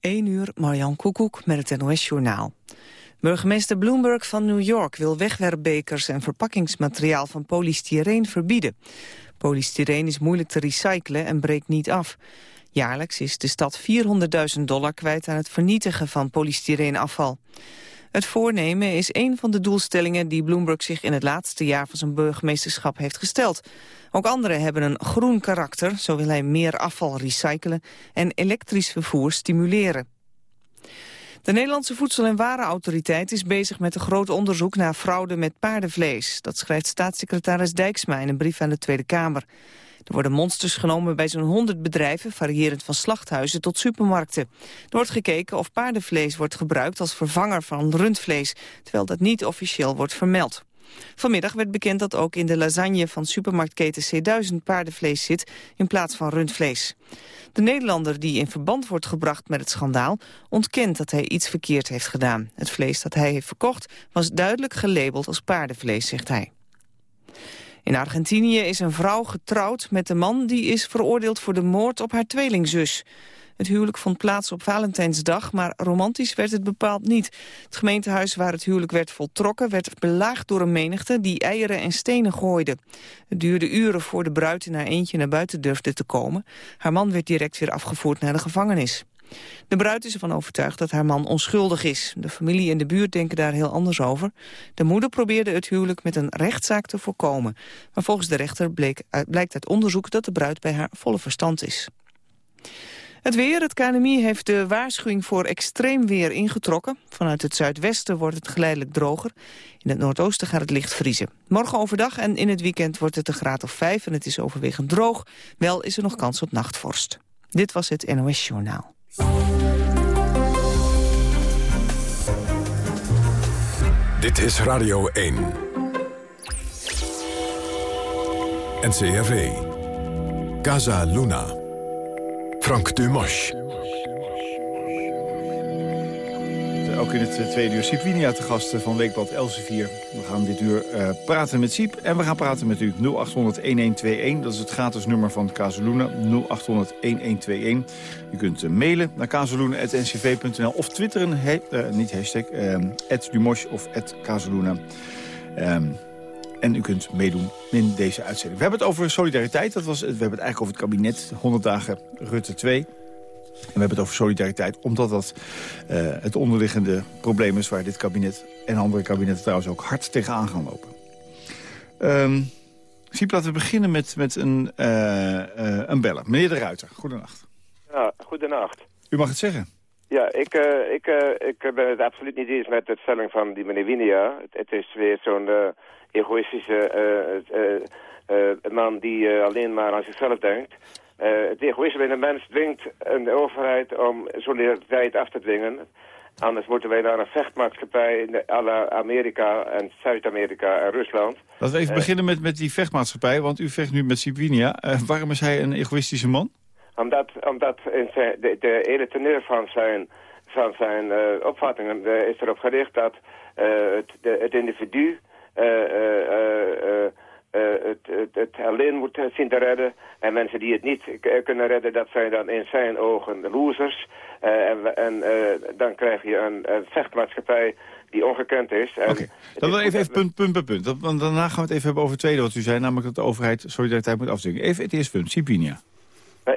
1 uur, Marjan Koekoek met het NOS-journaal. Burgemeester Bloomberg van New York wil wegwerpbekers en verpakkingsmateriaal van polystyreen verbieden. Polystyreen is moeilijk te recyclen en breekt niet af. Jaarlijks is de stad 400.000 dollar kwijt aan het vernietigen van polystyreenafval. Het voornemen is een van de doelstellingen die Bloomberg zich in het laatste jaar van zijn burgemeesterschap heeft gesteld. Ook anderen hebben een groen karakter, zo wil hij meer afval recyclen en elektrisch vervoer stimuleren. De Nederlandse Voedsel- en Warenautoriteit is bezig met een groot onderzoek naar fraude met paardenvlees. Dat schrijft staatssecretaris Dijksma in een brief aan de Tweede Kamer. Er worden monsters genomen bij zo'n 100 bedrijven, variërend van slachthuizen tot supermarkten. Er wordt gekeken of paardenvlees wordt gebruikt als vervanger van rundvlees, terwijl dat niet officieel wordt vermeld. Vanmiddag werd bekend dat ook in de lasagne van supermarktketen C1000 paardenvlees zit in plaats van rundvlees. De Nederlander die in verband wordt gebracht met het schandaal ontkent dat hij iets verkeerd heeft gedaan. Het vlees dat hij heeft verkocht was duidelijk gelabeld als paardenvlees, zegt hij. In Argentinië is een vrouw getrouwd met de man die is veroordeeld voor de moord op haar tweelingzus. Het huwelijk vond plaats op Valentijnsdag, maar romantisch werd het bepaald niet. Het gemeentehuis waar het huwelijk werd voltrokken werd belaagd door een menigte die eieren en stenen gooide. Het duurde uren voor de bruid in haar eentje naar buiten durfde te komen. Haar man werd direct weer afgevoerd naar de gevangenis. De bruid is ervan overtuigd dat haar man onschuldig is. De familie en de buurt denken daar heel anders over. De moeder probeerde het huwelijk met een rechtszaak te voorkomen. Maar volgens de rechter blijkt uit onderzoek dat de bruid bij haar volle verstand is. Het weer, het KNMI heeft de waarschuwing voor extreem weer ingetrokken. Vanuit het zuidwesten wordt het geleidelijk droger. In het noordoosten gaat het licht vriezen. Morgen overdag en in het weekend wordt het een graad of 5 en het is overwegend droog. Wel is er nog kans op nachtvorst. Dit was het NOS Journaal. Dit is Radio 1. NCRV. Casa Luna. Frank Dumas. Ook in het tweede uur Siep Winia te gasten van Weekblad Elsevier. We gaan dit uur uh, praten met Siep en we gaan praten met u 0800-1121. Dat is het gratis nummer van Kazeluna, 0800-1121. U kunt mailen naar kazeluna.ncv.nl of twitteren, niet hashtag, @dumosh of @kazeluna. Um, en u kunt meedoen in deze uitzending. We hebben het over solidariteit. Dat was, we hebben het eigenlijk over het kabinet. 100 dagen Rutte 2. En we hebben het over solidariteit, omdat dat uh, het onderliggende probleem is... waar dit kabinet en andere kabinetten trouwens ook hard tegenaan gaan lopen. Um, Siep, laten we beginnen met, met een, uh, een beller. Meneer de Ruiter, goedenacht. Ja, goedenacht. U mag het zeggen. Ja, ik, uh, ik, uh, ik ben het absoluut niet eens met de stelling van die meneer Winia. Het, het is weer zo'n uh, egoïstische man die alleen maar aan zichzelf denkt. Het egoïsme in de mens dwingt een overheid om solidariteit af te dwingen. Anders moeten wij naar een vechtmaatschappij à la Amerika en Zuid-Amerika en Rusland. Laten we even beginnen met, met die vechtmaatschappij, want u vecht nu met Sibinia. waarom is hij een egoïstische man? Omdat, omdat in de, de hele teneur van zijn, van zijn opvattingen is erop gericht dat het, de, het individu het, het, het, alleen moet zien te redden. En mensen die het niet kunnen redden, dat zijn dan in zijn ogen de losers. en en dan krijg je een, een vechtmaatschappij die ongekend is. Oké, okay. dan wil even, even punt, punt per punt. Want daarna gaan we het even hebben over het tweede wat u zei, namelijk dat de overheid solidariteit moet afdwingen. Even het eerste punt, Sipinia.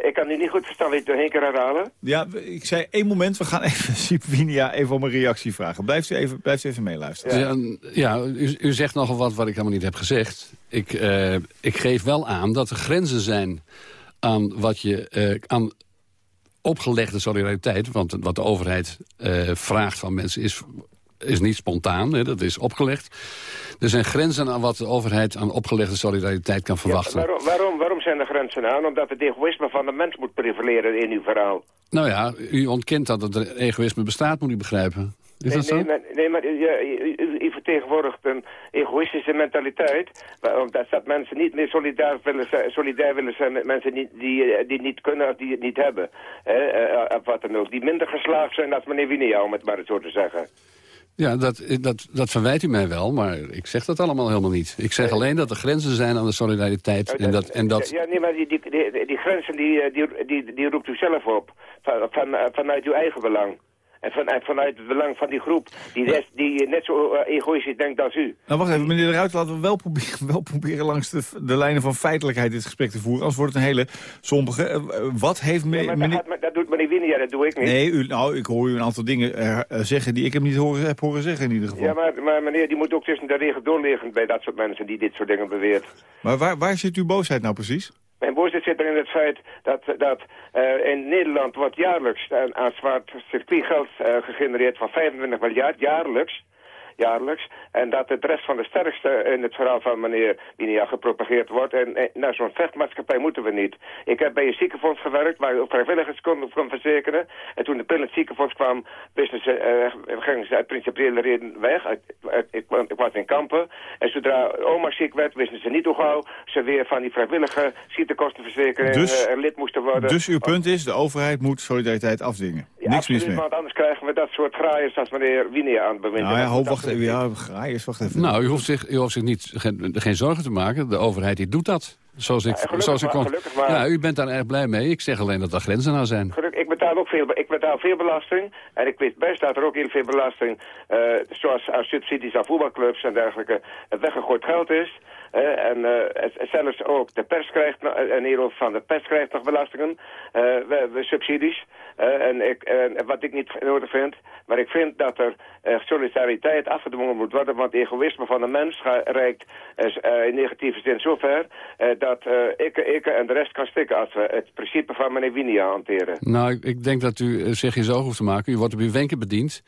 Ik kan nu niet goed verstaan, wil je het nog één keer herhalen? Ja, ik zei één moment, we gaan even Sipinia even om een reactie vragen. Blijft u even, blijft u even meeluisteren. Ja, ja u, u, zegt nogal wat wat ik helemaal niet heb gezegd. Ik, uh, ik geef wel aan dat er grenzen zijn aan wat je... Uh, aan opgelegde solidariteit, want wat de overheid uh, vraagt van mensen is is niet spontaan, hè, dat is opgelegd. Er zijn grenzen aan wat de overheid aan opgelegde solidariteit kan verwachten. Ja, waarom, waarom, waarom zijn er grenzen aan? Omdat het egoïsme van de mens moet prevaleren in uw verhaal. Nou ja, u ontkent dat het egoïsme bestaat, moet u begrijpen. Is nee, dat zo? Nee, maar, nee, maar u, vertegenwoordigt een egoïstische mentaliteit. Omdat dat mensen niet meer solidair willen zijn, solidair willen zijn met mensen die, die, die niet kunnen of die het niet hebben. Hè, of wat dan ook. Die minder geslaagd zijn als meneer Winia, om het maar zo te zeggen. Ja, dat, dat, dat verwijt u mij wel, maar ik zeg dat allemaal helemaal niet. Ik zeg alleen dat er grenzen zijn aan de solidariteit. En dat, en dat... Ja, nee, maar die, die, die, die grenzen die, die, die, die roept u zelf op. Van, van, vanuit uw eigen belang. En vanuit, vanuit het belang van die groep die, net, die net zo eh, egoïstisch denkt als u. Nou, wacht even, meneer de Ruit, laten we wel proberen, wel proberen langs de, de lijnen van feitelijkheid dit gesprek te voeren. Anders wordt het een hele sombige. Uh, wat heeft me, ja, meneer... dat, dat, doet meneer Winnie, dat doe ik niet. Nee, u, nou, ik hoor u een aantal dingen uh, zeggen die ik hem niet horen, heb horen zeggen in ieder geval. Ja, maar, maar meneer, die moet ook tussen de regen doorliggen bij dat soort mensen die dit soort dingen beweert. Maar waar, waar zit uw boosheid nou precies? Mijn boosheid zit er in het feit dat, dat uh, in Nederland wordt jaarlijks aan, aan zwart circuitgeld uh, gegenereerd van 25 miljard, jaarlijks jaarlijks. En dat het rest van de sterkste in het verhaal van meneer Winia gepropageerd wordt. En, en naar zo'n vechtmaatschappij moeten we niet. Ik heb bij een ziekenfonds gewerkt waar je vrijwilligers kon, kon verzekeren. En toen de pil in het ziekenfonds kwam, wisten ze, uh, gingen ze uit principiële reden weg. Uit, uit, ik, ik, was in kampen. En zodra oma ziek werd, wisten ze niet hoe gauw ze weer van die vrijwillige ziektekostenverzekering dus, uh, lid moesten worden. Dus uw punt is, de overheid moet solidariteit afdwingen. Ja, Niks absoluut, mis mee. want anders krijgen we dat soort graaiers als meneer Winia aan het bewinden. Nou ja, hoop, wacht. Ja, graaiers, wacht even. Nou, u hoeft zich, u hoeft zich niet, geen, geen zorgen te maken. De overheid die doet dat. Zoals ik, Ja, zoals ik kon... maar. Ja, u bent daar erg blij mee. Ik zeg alleen dat er grenzen aan zijn. Gelukkig, ik betaal ook veel, ik betaal veel belasting. En ik weet best dat er ook heel veel belasting, eh, zoals aan subsidies aan voetbalclubs en dergelijke, eh, weggegooid geld is. Eh, en eh, zelfs ook de pers krijgt, nog- een deel van de pers krijgt nog belastingen, eh, we, we subsidies. Eh, en, ik, en wat ik niet nodig vind, maar ik vind dat er eh, solidariteit afgedwongen moet worden, want egoïsme van de mens reikt eh, eh, in negatieve zin zover eh, dat eh, ik, ik en de rest kan stikken als we het principe van meneer Winia hanteren. Nou, ik, ik denk dat u eh, zich geen zorgen hoeft te maken. U wordt op uw wenken bediend.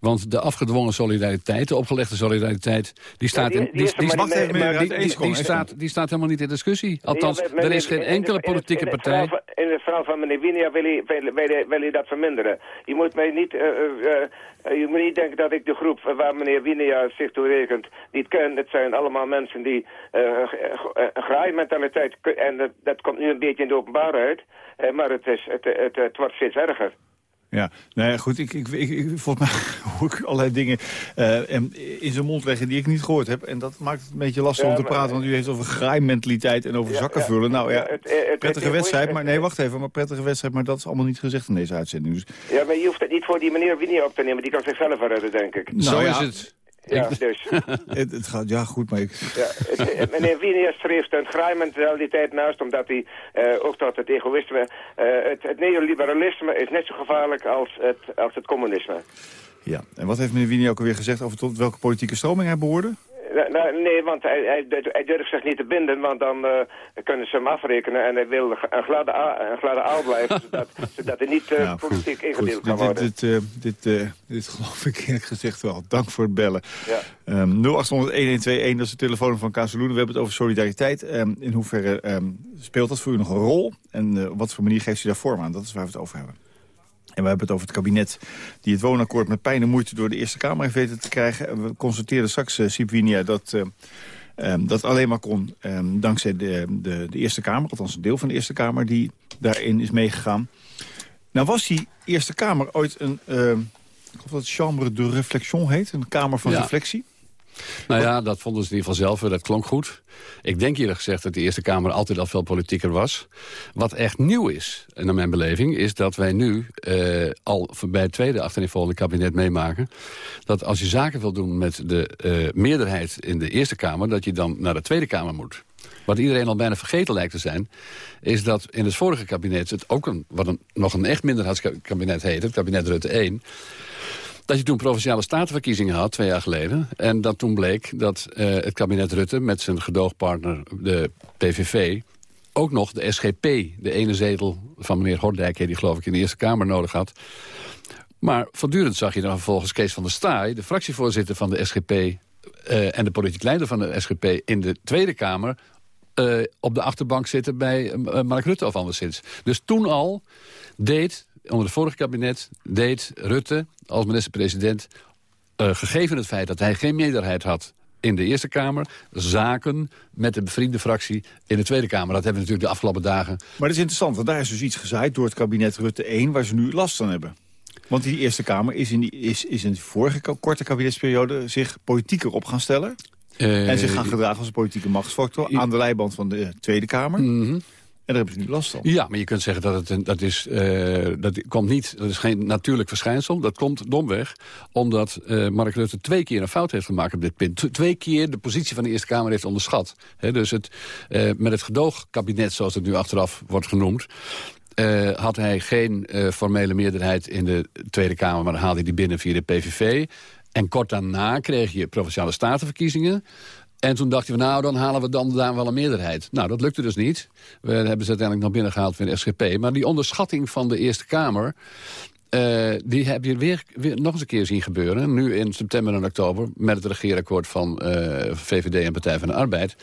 Want de afgedwongen solidariteit, de opgelegde solidariteit... die staat, die- in, die die, is die, die, staat, die staat helemaal niet in discussie. Althans, Ja, er is geen in- enkele in- politieke in het partij... In het verhaal van meneer Winia wil je, wil, wil, je- wil je dat verminderen. Je moet mij niet... eh, je moet niet denken dat ik de groep waar meneer Winia zich toe rekent niet ken. Het zijn allemaal mensen die uh, graaimentaliteit... En dat, dat komt nu een beetje in de openbaarheid. Maar het, is, het, het, het wordt steeds erger. Ja, nou ja, goed, ik, ik, ik, ik- volgens mij hoor ik allerlei dingen eh, en in zijn mond leggen die ik niet gehoord heb. En dat maakt het een beetje lastig Ja, om te maar- praten, want u heeft over graaimentaliteit en over Ja, zakken ja. vullen. Nou ja, Ja, het- het- het- prettige het- wedstrijd, het- maar nee, wacht even, maar prettige wedstrijd, maar dat is allemaal niet gezegd in deze uitzending. Dus, Ja, maar je hoeft het niet voor die meneer Winia op te nemen. Die kan zichzelf redden, denk ik. Zo Nou is ja. het. Ja, dus... het, het gaat, ja goed, maar ik, Ja, het- meneer Winia streeft een graaimentaliteit naast, omdat hij eh, ook tot het egoïsme... eh, het, het neoliberalisme is net zo gevaarlijk als het, als het communisme. ja. En wat heeft meneer Wini ook alweer gezegd over tot welke politieke stroming hij behoorde? Nou, nou, nee, want hij, hij, hij durft zich niet te binden, want dan eh, kunnen ze hem afrekenen. En hij wil een gladde, a- een gladde aal blijven, zodat, zodat hij niet eh, Nou, politiek ingedeeld kan worden. dit, dit, eh, dit, eh, dit geloof ik eerlijk gezegd wel. Dank voor het bellen. Ja. Ehm 0800-1121, dat is de telefoon van Kazeloenen. We hebben het over solidariteit. Ehm, in hoeverre ehm, speelt dat voor u nog een rol? En eh, op wat voor manier geeft u daar vorm aan? Dat is waar we het over hebben. En we hebben het over het kabinet die het woonakkoord met pijn en moeite door de Eerste Kamer heeft weten te krijgen. En we constateerden straks, uh, dat eh, ehm, dat alleen maar kon ehm, dankzij de, de, de Eerste Kamer. Althans een deel van de Eerste Kamer die daarin is meegegaan. Nou was die Eerste Kamer ooit een, ehm, ik geloof dat het chambre de réflexion heet. Een kamer van Ja. reflectie. Nou ja, dat vonden ze in ieder geval zelf. Dat klonk goed. Ik denk eerlijk gezegd dat de Eerste Kamer altijd al veel politieker was. Wat echt nieuw is, en naar mijn beleving... is dat wij nu eh, al bij het tweede achtereenvolgende kabinet meemaken... dat als je zaken wil doen met de eh, meerderheid in de Eerste Kamer... dat je dan naar de Tweede Kamer moet. Wat iedereen al bijna vergeten lijkt te zijn... is dat in het vorige kabinet, het ook een, wat een, nog een echt minderheidskabinet heette... het kabinet Rutte 1 dat je toen provinciale statenverkiezingen had, twee jaar geleden. En dat toen bleek dat eh, het kabinet Rutte met zijn gedoogpartner, de PVV... ook nog de SGP, de ene zetel van meneer Hordijk... die geloof ik in de Eerste Kamer nodig had. Maar voortdurend zag je dan vervolgens Kees van der Staaij... de fractievoorzitter van de SGP eh, en de politiek leider van de SGP... in de Tweede Kamer eh, op de achterbank zitten bij Mark Rutte of anderszins. Dus toen al deed, onder het vorige kabinet, deed Rutte als minister-president... eh, gegeven het feit dat hij geen meerderheid had in de Eerste Kamer... zaken met de bevriende fractie in de Tweede Kamer. Dat hebben we natuurlijk de afgelopen dagen... Maar dat is interessant, want daar is dus iets gezaaid door het kabinet Rutte 1... waar ze nu last van hebben. Want die Eerste Kamer is in, die, is, is in de vorige korte kabinetsperiode zich politieker op gaan stellen. Uh, en zich gaan gedragen als een politieke machtsfactor aan de leiband van de Tweede Kamer. Mhm. En daar hebben ze nu last van. Ja, maar je kunt zeggen dat het dat is, uh, dat komt niet, dat is geen natuurlijk verschijnsel. Dat komt domweg omdat uh, Mark Rutte twee keer een fout heeft gemaakt op dit punt. Twee keer de positie van de Eerste Kamer heeft onderschat. Dus het, uh, met het gedoogkabinet, zoals het nu achteraf wordt genoemd... Had hij geen formele meerderheid in de Tweede Kamer... maar dan haalde hij die binnen via de PVV. En kort daarna kreeg je Provinciale Statenverkiezingen... En toen dacht hij van nou, dan halen we dan daar wel een meerderheid. Nou, dat lukte dus niet. We hebben ze uiteindelijk nog binnengehaald via de SGP. Maar die onderschatting van de Eerste Kamer... Uh, die heb je weer, weer nog eens een keer zien gebeuren. Nu in september en oktober met het regeerakkoord van uh, VVD en Partij van de Arbeid.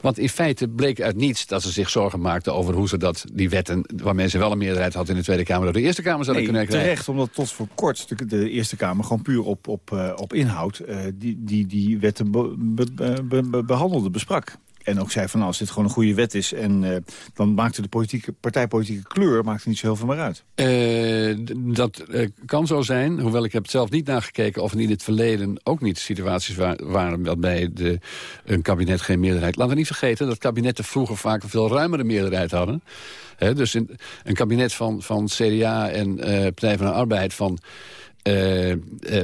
Want in feite bleek uit niets dat ze zich zorgen maakten over hoe ze dat, die wetten... waarmee ze wel een meerderheid had in de Tweede Kamer... door de Eerste Kamer zouden nee, kunnen krijgen. terecht, omdat tot voor kort de, de Eerste Kamer gewoon puur op, op, uh, op inhoud... Uh, die, die, die wetten be, be, be, behandelde, besprak. En ook zei van nou, als dit gewoon een goede wet is... en uh, dan maakte de politieke, partijpolitieke kleur maakte niet zo heel veel meer uit. Uh, dat uh, kan zo zijn, hoewel ik heb zelf niet nagekeken... of in het verleden ook niet situaties wa waren... waarbij de, een kabinet geen meerderheid... Laten we niet vergeten dat kabinetten vroeger vaak een veel ruimere meerderheid hadden. Dus een kabinet van, van CDA en Partij van de Arbeid... van uh, uh,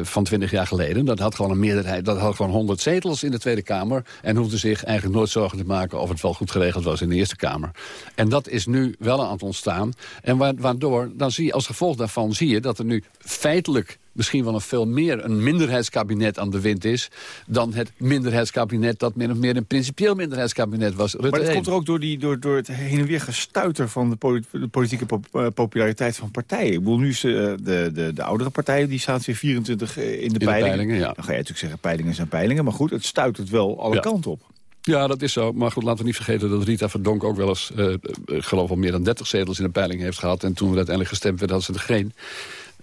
van 20 jaar geleden. Dat had gewoon een meerderheid, dat had gewoon 100 zetels in de Tweede Kamer... en hoefde zich eigenlijk nooit zorgen te maken of het wel goed geregeld was in de Eerste Kamer. En dat is nu wel aan het ontstaan. En waardoor, dan zie je, als gevolg daarvan zie je dat er nu feitelijk misschien wel een veel meer een minderheidskabinet aan de wind is... dan het minderheidskabinet dat min of meer een principieel minderheidskabinet was. Rutte maar dat komt er ook door, die, door, door het heen en weer gestuiter... van de, polit de politieke uh, populariteit van partijen. Ik bedoel, nu is uh, de, de, de oudere partijen, die staan weer 24 in de in peilingen. De peilingen ja. Dan ga je natuurlijk zeggen, peilingen zijn peilingen. Maar goed, het stuitert wel alle Ja. kanten op. Ja, dat is zo. Maar goed, laten we niet vergeten dat Rita Verdonk ook wel eens... Uh, ik geloof al meer dan 30 zetels in de peiling heeft gehad. En toen we uiteindelijk gestemd werd, had ze er geen.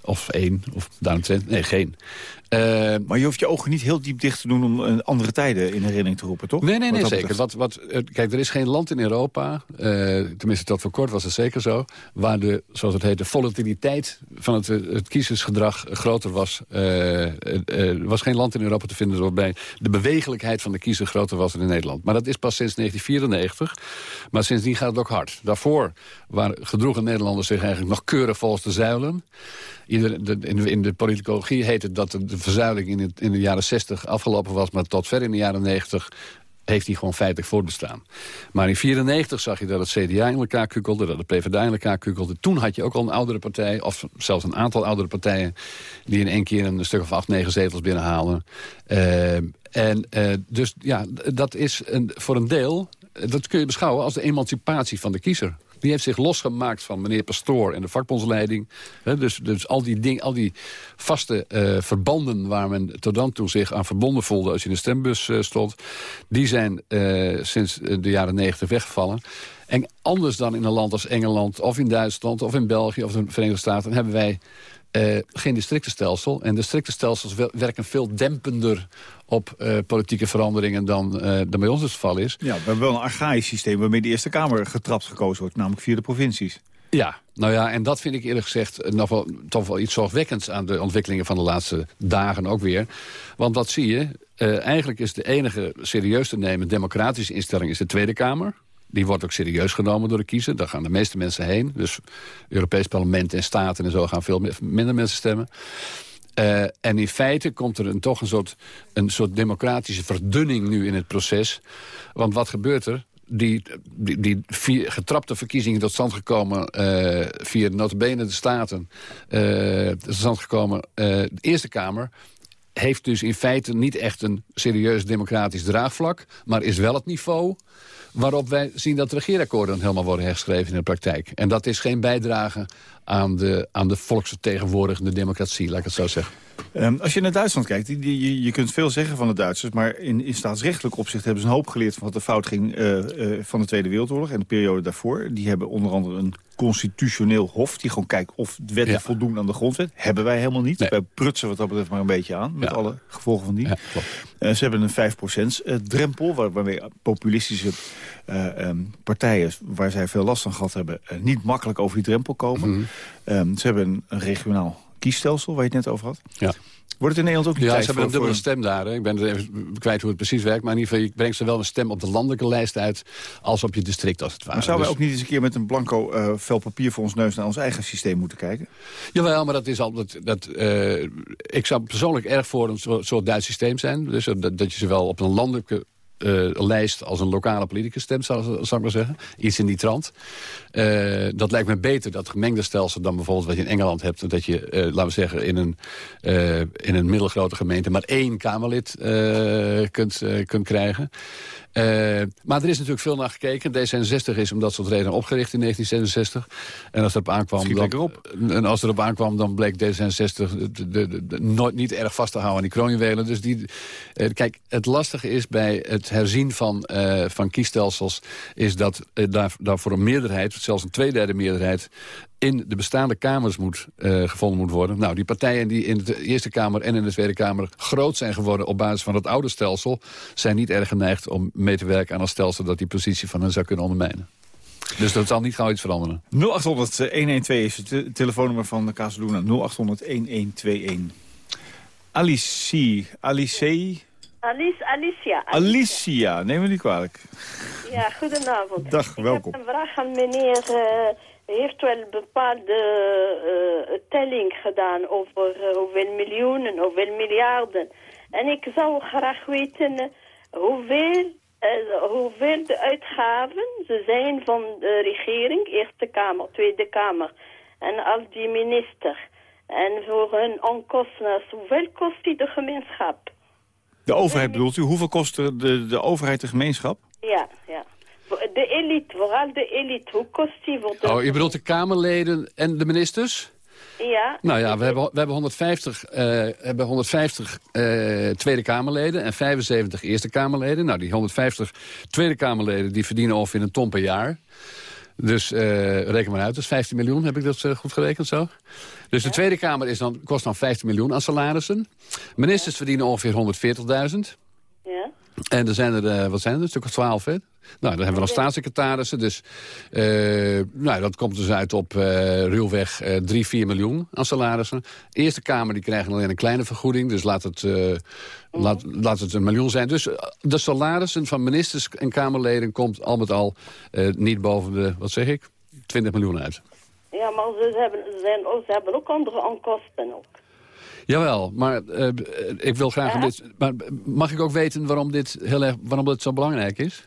Of één, of daaromtrent. Nee, geen. Uh, Maar je hoeft je ogen niet heel diep dicht te doen om uh, andere tijden in herinnering te roepen, toch? Nee, nee, nee, zeker. Wat, wat, uh, kijk, er is geen land in Europa, uh, tenminste tot voor kort was het zeker zo... waar de, zoals het heet, de volatiliteit van het, het kiezersgedrag groter was. er was geen land in Europa te vinden waarbij de bewegelijkheid van de kiezer groter was dan in Nederland. Maar dat is pas sinds 1994. Maar sindsdien gaat het ook hard. Daarvoor waren gedroegen Nederlanders zich eigenlijk nog keurig volgens de zuilen. Ieder, de, in, de, in de politicologie heet het dat de, verzuiling in, in de jaren 60 afgelopen was... maar tot ver in de jaren 90 heeft hij gewoon feitelijk voortbestaan. Maar in 94 zag je dat het CDA in elkaar kukkelde, dat de PvdA in elkaar kukkelde. Toen had je ook al een oudere partij, of zelfs een aantal oudere partijen... die in één keer een stuk of acht, negen zetels binnenhalen. Uh, en uh, dus ja, dat is een, voor een deel... dat kun je beschouwen als de emancipatie van de kiezer. Die heeft zich losgemaakt van meneer Pastoor en de vakbondsleiding. Dus, dus al die, ding, al die vaste uh, verbanden waar men tot dan toe zich aan verbonden voelde... als je in de stembus uh, stond, die zijn uh, sinds de jaren negentig weggevallen. En anders dan in een land als Engeland of in Duitsland of in België of de Verenigde Staten... hebben wij uh, geen districtenstelsel. En districtenstelsels werken veel dempender op uh, politieke veranderingen dan, uh, dan bij ons het geval is. Ja, we hebben wel een archaïsch systeem waarmee de Eerste Kamer getrapt gekozen wordt, namelijk via de provincies. Ja, nou ja, en dat vind ik eerlijk gezegd nog wel, toch wel iets zorgwekkends aan de ontwikkelingen van de laatste dagen ook weer. Want wat zie je? Uh, eigenlijk is de enige serieus te nemen democratische instelling is de Tweede Kamer. Die wordt ook serieus genomen door de kiezer. Daar gaan de meeste mensen heen. Dus Europees parlement en staten en zo gaan veel minder mensen stemmen. Uh, en in feite komt er een, toch een soort, een soort democratische verdunning nu in het proces. Want wat gebeurt er? Die, die, die vier getrapte verkiezingen tot stand gekomen uh, via notabene de Staten. Uh, tot stand gekomen. de Eerste Kamer heeft dus in feite niet echt een serieus democratisch draagvlak. Maar is wel het niveau waarop wij zien dat de regeerakkoorden helemaal worden herschreven in de praktijk. En dat is geen bijdrage aan de, aan de volksvertegenwoordigende democratie, laat ik het zo zeggen. Um, als je naar Duitsland kijkt, die, die, je kunt veel zeggen van de Duitsers... maar in, in staatsrechtelijk opzicht hebben ze een hoop geleerd... van wat de fout ging uh, uh, van de Tweede Wereldoorlog en de periode daarvoor. Die hebben onder andere een constitutioneel hof... die gewoon kijkt of de wetten ja. voldoen aan de grondwet. Hebben wij helemaal niet. Nee. Wij prutsen wat dat betreft maar een beetje aan... met ja. alle gevolgen van die. Ja, uh, ze hebben een 5% drempel... Waar, waarmee populistische um, partijen, waar zij veel last van gehad hebben... niet makkelijk over die drempel komen. Mhm. Um, ze hebben een, een regionaal kiesstelsel waar je het net over had. Ja. Wordt het in Nederland ook niet Ja, ze hebben een dubbele voor- stem daar. Hè. Ik ben er even kwijt hoe het precies werkt. Maar in ieder geval, je brengt zowel een stem op de landelijke lijst uit... als op je district, als het ware. Maar zouden wij Dus- ook niet eens een keer met een blanco eh, vel papier voor ons neus... naar ons eigen systeem moeten kijken? Jawel, maar dat is altijd... Dat, eh, ik zou persoonlijk erg voor een soort, soort Duits systeem zijn. Dus dat, dat je zowel op een landelijke eh, lijst als een lokale politicus stemt, zou, zou ik maar zeggen. Iets in die trant. Eh, dat lijkt me beter, dat gemengde stelsel... dan bijvoorbeeld wat je in Engeland hebt. Dat je, eh, laten we zeggen, in een, in een middelgrote gemeente... maar één Kamerlid kunt, kunt krijgen. Maar er is natuurlijk veel naar gekeken. D66 is om dat soort redenen opgericht in 1966. En als erop aankwam, dan, en als erop aankwam, dan bleek D66 de, de, de- nooit niet erg vast te houden aan die kroonjuwelen. Dus die, kijk, het lastige is bij het herzien van, eh, van kiesstelsels... is dat eh, daar, daar voor een meerderheid, zelfs een tweederde meerderheid... in de bestaande kamers moet, eh, gevonden moet worden. Nou, die partijen die in de Eerste Kamer en in de Tweede Kamer... groot zijn geworden op basis van het oude stelsel... zijn niet erg geneigd om mee te werken aan een stelsel... dat die positie van hen zou kunnen ondermijnen. Dus dat zal niet gauw iets veranderen. 0800-112 is het te- telefoonnummer van de Casaluna. 0800-1121. Alicie, Alice, Alice, Alicia. Alicia, neem me niet kwalijk. Ja, goedenavond. Dag, welkom. Ik heb een vraag aan meneer. eh, heeft wel een bepaalde eh, telling gedaan over eh, hoeveel miljoenen, hoeveel miljarden. En ik zou graag weten eh, hoeveel, eh, hoeveel de uitgaven ze zijn van de regering, Eerste Kamer, Tweede Kamer en al die ministers. En voor hun onkosten, hoeveel kost die de gemeenschap? De overheid bedoelt u? Hoeveel kost de, de, overheid de gemeenschap? Ja, ja. De elite, vooral de elite. Hoe kost die voor de... Oh, je bedoelt de Kamerleden en de ministers? Ja. Nou ja, we hebben, we hebben 150, eh, hebben 150 eh, Tweede Kamerleden en 75 Eerste Kamerleden. Nou, die 150 Tweede Kamerleden die verdienen ongeveer een ton per jaar. Dus eh, reken maar uit, dat is 15 miljoen. Heb ik dat eh, goed gerekend zo? Dus de Tweede Kamer is dan, kost dan 15 miljoen aan salarissen. Ministers verdienen ongeveer 140.000. En er zijn er, eh, wat zijn er, een stuk of twaalf, hè? Nou, dan hebben we nog staatssecretarissen. Dus eh, nou, dat komt dus uit op eh ruwweg eh 3, 4 miljoen aan salarissen. De Eerste Kamer die krijgen alleen een kleine vergoeding. Dus laat het, laat, laat het een miljoen zijn. Dus de salarissen van ministers en Kamerleden... komt al met al niet boven de, wat zeg ik, 20 miljoen uit. Ja, maar ze hebben, ze hebben ook andere onkosten ook. Jawel, maar eh, ik wil graag... Ja? Dit, maar mag ik ook weten waarom dit, heel erg, waarom dit zo belangrijk is?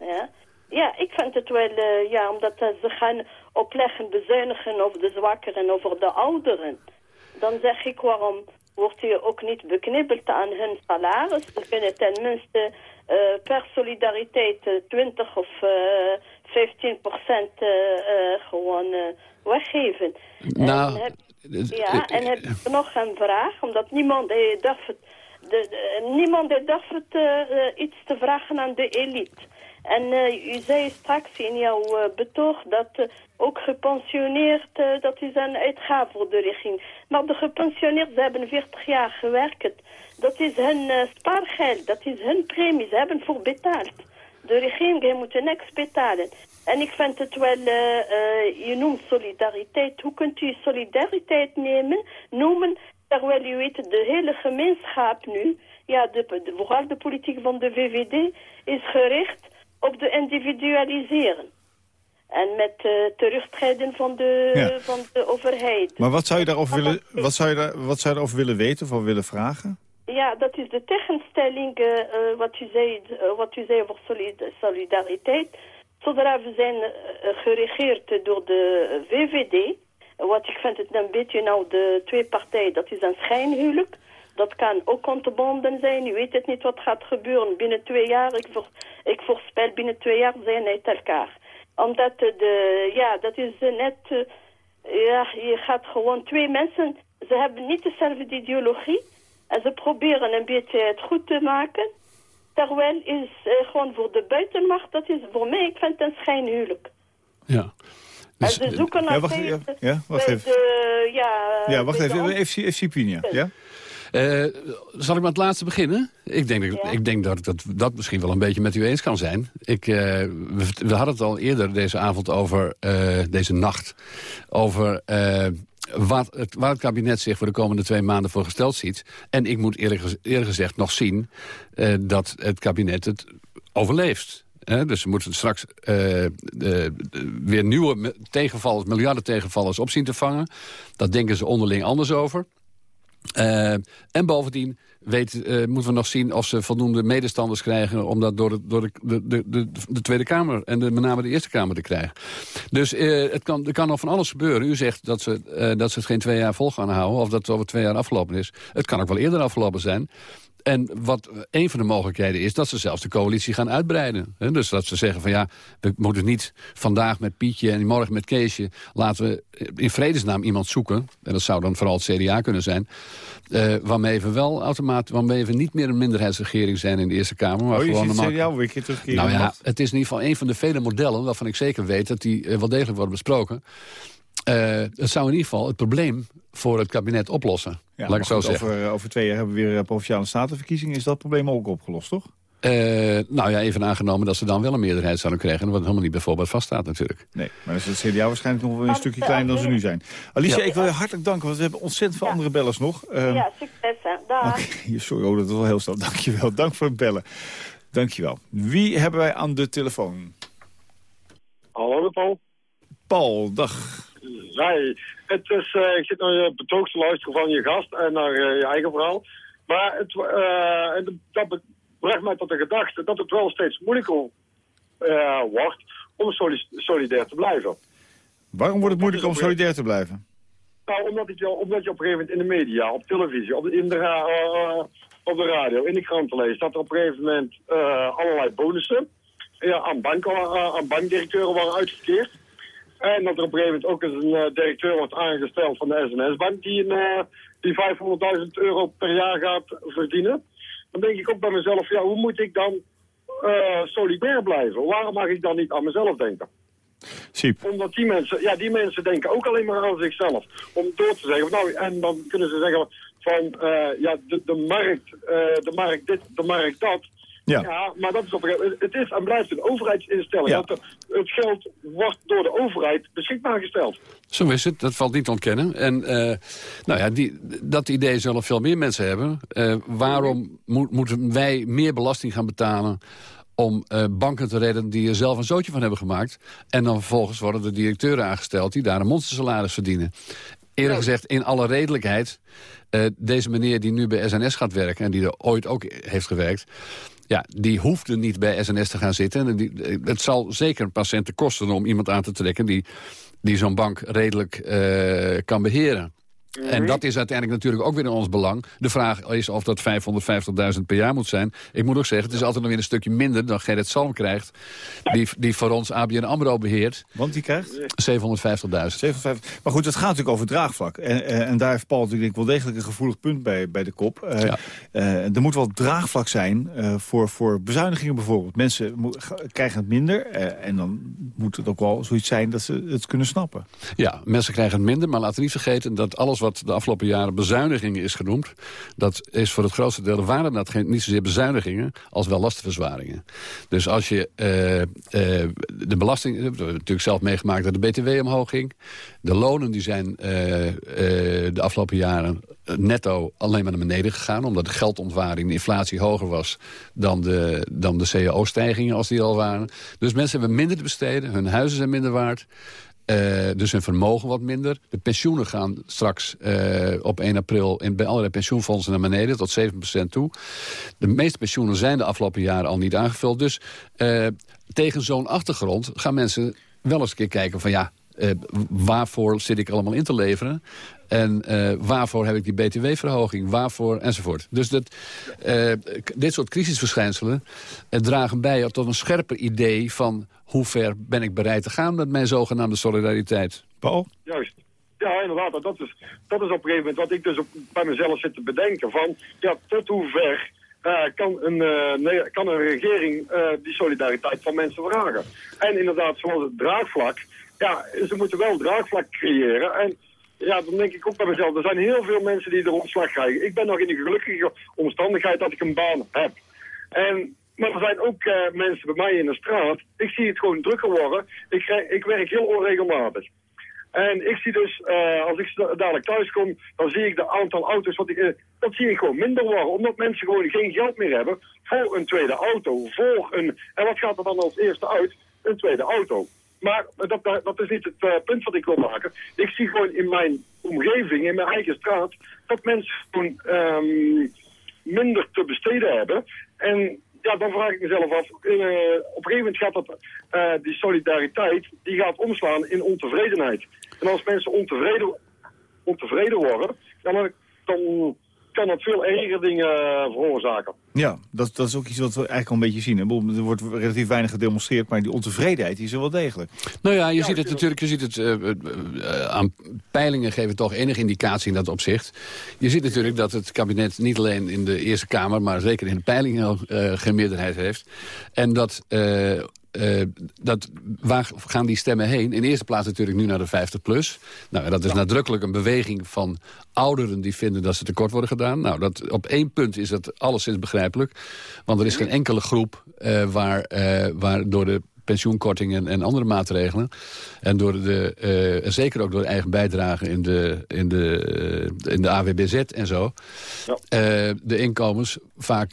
Ja. Ja, ik vind het wel, eh, ja, omdat eh, ze gaan opleggen, bezuinigen over de zwakkeren, over de ouderen. Dan zeg ik, waarom wordt hier ook niet beknibbeld aan hun salaris? Ze kunnen tenminste eh, per solidariteit eh, 20 of eh 15 procent eh, eh, gewoon eh, weggeven. Nou, En heb- eh, ja, eh, en heb ik nog een vraag, omdat niemand eh, durft, de- niemand eh, durft eh, eh, iets te vragen aan de elite. En eh, u zei straks in jouw eh, betoog dat eh, ook gepensioneerd, eh, dat is een uitgave voor de regering. Maar de gepensioneerden, ze hebben 40 jaar gewerkt. Dat is hun eh, spaargeld, dat is hun premie, ze hebben voor betaald. De regering moet niks betalen. En ik vind het wel, eh, eh, je noemt solidariteit. Hoe kunt u solidariteit nemen, noemen, terwijl u weet, de hele gemeenschap nu, ja, de, de- vooral de politiek van de VVD, is gericht op de individualiseren. En met eh terugtreden van de, Ja. van de overheid. Maar wat zou je daarover willen, wat zou je daar, wat zou je daarover willen weten of willen vragen? Ja, dat is de tegenstelling, eh, eh, wat, u zei, eh, wat u zei over solid- solidariteit. Zodra we zijn geregeerd door de VVD, wat ik vind het een beetje nou de twee partijen, dat is een schijnhuwelijk. Dat kan ook ontbonden zijn. U weet het niet wat gaat gebeuren binnen twee jaar. Ik, voor, ik voorspel binnen twee jaar zijn uit elkaar. Omdat de, ja, dat is net, ja, je gaat gewoon twee mensen, ze hebben niet dezelfde ideologie. En ze proberen een beetje het goed te maken. Terwijl is eh, gewoon voor de buitenmacht, dat is voor mij, ik vind het een schijnhuwelijk. ja. Dus, en ze zoeken naar Ja, wacht, ja, ja, wacht even. De, ja, Ja, wacht even. even Sipinia. Ja? Eh, zal ik met het laatste beginnen? Ik denk, Ja. ik denk dat ik dat, dat misschien wel een beetje met u eens kan zijn. Ik, eh, we, we hadden het al eerder deze avond over, eh, deze nacht... over eh, wat waar het kabinet zich voor de komende twee maanden voor gesteld ziet. En ik moet eerlijk, eerlijk gezegd nog zien uh, dat het kabinet het overleeft. dus ze moeten straks de, weer nieuwe tegenvallers, miljarden tegenvallers op zien te vangen. Dat denken ze onderling anders over. En bovendien weet, uh, moeten we nog zien of ze voldoende medestanders krijgen... om dat door, de, de, de, de, de Tweede Kamer en met name de Eerste Kamer te krijgen. Dus uh, het kan, er kan nog van alles gebeuren. U zegt dat ze, uh, dat ze het geen twee jaar vol gaan houden... of dat het over twee jaar afgelopen is. Het kan ook wel eerder afgelopen zijn. En wat een van de mogelijkheden is dat ze zelfs de coalitie gaan uitbreiden. Dus dat ze zeggen van ja, we moeten niet vandaag met Pietje en morgen met Keesje... laten we in vredesnaam iemand zoeken. En dat zou dan vooral het CDA kunnen zijn. Uh, waarmee we wel automatisch, waarmee we niet meer een minderheidsregering zijn in de Eerste Kamer. Maar oh, je gewoon ziet het CDA weer keer terugkeren? Nou ja, het is in ieder geval een van de vele modellen waarvan ik zeker weet dat die uh, wel degelijk worden besproken. Uh, het zou in ieder geval het probleem voor het kabinet oplossen. Ja, Laat ik zo goed, zeggen. Over, over twee jaar hebben we weer Provinciale Statenverkiezingen. Is dat probleem ook opgelost, toch? Uh, nou ja, even aangenomen dat ze dan wel een meerderheid zouden krijgen... wat helemaal niet bijvoorbeeld vaststaat natuurlijk. Nee, maar dan is het CDA waarschijnlijk nog wel een stukje kleiner dan ze nu zijn. Alicia, ja. ik wil je hartelijk danken, want we hebben ontzettend veel ja. andere bellers nog. Um, ja, succes hè. Dag. Okay, sorry, oh, dat is wel heel snel. Dankjewel, dank voor het bellen. Dankjewel. Wie hebben wij aan de telefoon? Hallo, Paul. Paul, dag. Nee, het is, uh, ik zit naar je betoog te luisteren van je gast en naar uh, je eigen verhaal. Maar het, dat bracht mij tot de gedachte dat het wel steeds moeilijker wordt om solidair te blijven. Waarom wordt het moeilijker om solidair te blijven? Nou, omdat, je, omdat je op een gegeven moment in de media, op televisie, op de, in de, uh, op de radio, in de kranten leest... dat er op een gegeven moment uh, allerlei bonussen ja, aan, bank, uh, aan bankdirecteuren waren uitgekeerd. En dat er op een gegeven moment ook eens een uh, directeur wordt aangesteld van de SNS-bank... die, uh, die 500.000 euro per jaar gaat verdienen. Dan denk ik ook bij mezelf, ja, hoe moet ik dan uh, solidair blijven? Waarom mag ik dan niet aan mezelf denken? Siep. Omdat die mensen, ja, die mensen denken ook alleen maar aan zichzelf. Om door te zeggen, nou, en dan kunnen ze zeggen van, ja, de, de markt, de markt dit, de markt dat... Ja. ja, maar dat is op een, het is en blijft een overheidsinstelling. Ja. Want het geld wordt door de overheid beschikbaar gesteld. Zo is het, dat valt niet te ontkennen. En uh, nou ja, die, dat idee zullen veel meer mensen hebben. Uh, waarom mo moeten wij meer belasting gaan betalen om uh, banken te redden die er zelf een zootje van hebben gemaakt. En dan vervolgens worden de directeuren aangesteld die daar een monstersalaris verdienen. Eerlijk gezegd, in alle redelijkheid, uh, deze meneer die nu bij SNS gaat werken... en die er ooit ook heeft gewerkt... Ja, die hoefde niet bij SNS te gaan zitten. En die, het zal zeker centen kosten om iemand aan te trekken... die, die zo'n bank redelijk uh, kan beheren. Mm -hmm. En dat is uiteindelijk natuurlijk ook weer in ons belang. De vraag is of dat 550.000 per jaar moet zijn. Ik moet ook zeggen, het is altijd nog weer een stukje minder dan Gerrit Salm krijgt. Die, die voor ons ABN AMRO beheert. Want die krijgt? 750.000. Maar goed, het gaat natuurlijk over draagvlak. En, uh, en daar heeft Paul natuurlijk wel degelijk een gevoelig punt bij, bij de kop. Uh, ja. uh, er moet wel draagvlak zijn voor, voor bezuinigingen bijvoorbeeld. Mensen krijgen het minder. en dan moet het ook wel zoiets zijn dat ze het kunnen snappen. Ja, mensen krijgen het minder. Maar laten we niet vergeten dat alles wat de afgelopen jaren bezuinigingen is genoemd... dat is voor het grootste deel, waren dat geen, niet zozeer bezuinigingen... als wel lastenverzwaringen. Dus als je uh, uh, de belasting... We hebben natuurlijk zelf meegemaakt dat de BTW omhoog ging. De lonen die zijn de afgelopen jaren netto alleen maar naar beneden gegaan... omdat de geldontwaring, de inflatie hoger was... dan de, dan de cao-stijgingen als die al waren. Dus mensen hebben minder te besteden, hun huizen zijn minder waard... Uh, dus hun vermogen wat minder. De pensioenen gaan straks uh, op 1 april in, bij allerlei pensioenfondsen naar beneden, tot 7% toe. De meeste pensioenen zijn de afgelopen jaren al niet aangevuld. Dus uh, tegen zo'n achtergrond gaan mensen wel eens een keer kijken van ja, waarvoor zit ik allemaal in te leveren? En uh, waarvoor heb ik die btw-verhoging? Waarvoor? Enzovoort. Dus dat, uh, dit soort crisisverschijnselen uh, dragen bij tot een scherper idee van hoe ver ben ik bereid te gaan met mijn zogenaamde solidariteit. Paul? Juist. Ja, inderdaad. Dat is, dat is op een gegeven moment wat ik dus op, bij mezelf zit te bedenken. Van, ja, tot hoe ver uh, kan, een, uh, nee, kan een regering uh, die solidariteit van mensen vragen? En inderdaad, zoals het draagvlak. Ja, ze moeten wel draagvlak creëren. En ja, dan denk ik ook bij mezelf. Er zijn heel veel mensen die er ontslag krijgen. Ik ben nog in de gelukkige omstandigheid dat ik een baan heb. En, maar er zijn ook uh, mensen bij mij in de straat. Ik zie het gewoon drukker worden. Ik, ik werk heel onregelmatig. En ik zie dus, uh, als ik dadelijk thuis kom, dan zie ik de aantal auto's, wat ik, uh, dat zie ik gewoon minder worden. Omdat mensen gewoon geen geld meer hebben voor een tweede auto. Voor een, en wat gaat er dan als eerste uit? Een tweede auto. Maar dat, is niet het uh, punt wat ik wil maken. Ik zie gewoon in mijn omgeving, in mijn eigen straat, dat mensen gewoon um, minder te besteden hebben. En ja, dan vraag ik mezelf af, uh, op een gegeven moment gaat dat, uh, die solidariteit, die gaat omslaan in ontevredenheid. En als mensen ontevreden, ontevreden worden, dan, dan kan dat veel erger dingen veroorzaken. Ja, dat, dat is ook iets wat we eigenlijk al een beetje zien. Er wordt relatief weinig gedemonstreerd, maar die ontevredenheid is er wel degelijk. Nou ja, je ziet het natuurlijk, je ziet het, uh, uh, aan peilingen geven toch enige indicatie in dat opzicht. Je ziet natuurlijk dat het kabinet niet alleen in de Eerste Kamer, maar zeker in de peilingen uh, geen meerderheid heeft. En dat uh, dat, waar gaan die stemmen heen? In de eerste plaats natuurlijk nu naar de 50-plus. Nou, dat is nadrukkelijk een beweging van ouderen die vinden dat ze tekort worden gedaan. Nou, dat, op één punt is dat alleszins begrijpelijk. Want er is geen enkele groep uh, waar, uh, waar door de pensioenkortingen en andere maatregelen. En door de, uh, zeker ook door de eigen bijdrage in de, in de, in de AWBZ en zo... Ja. Uh, de inkomens vaak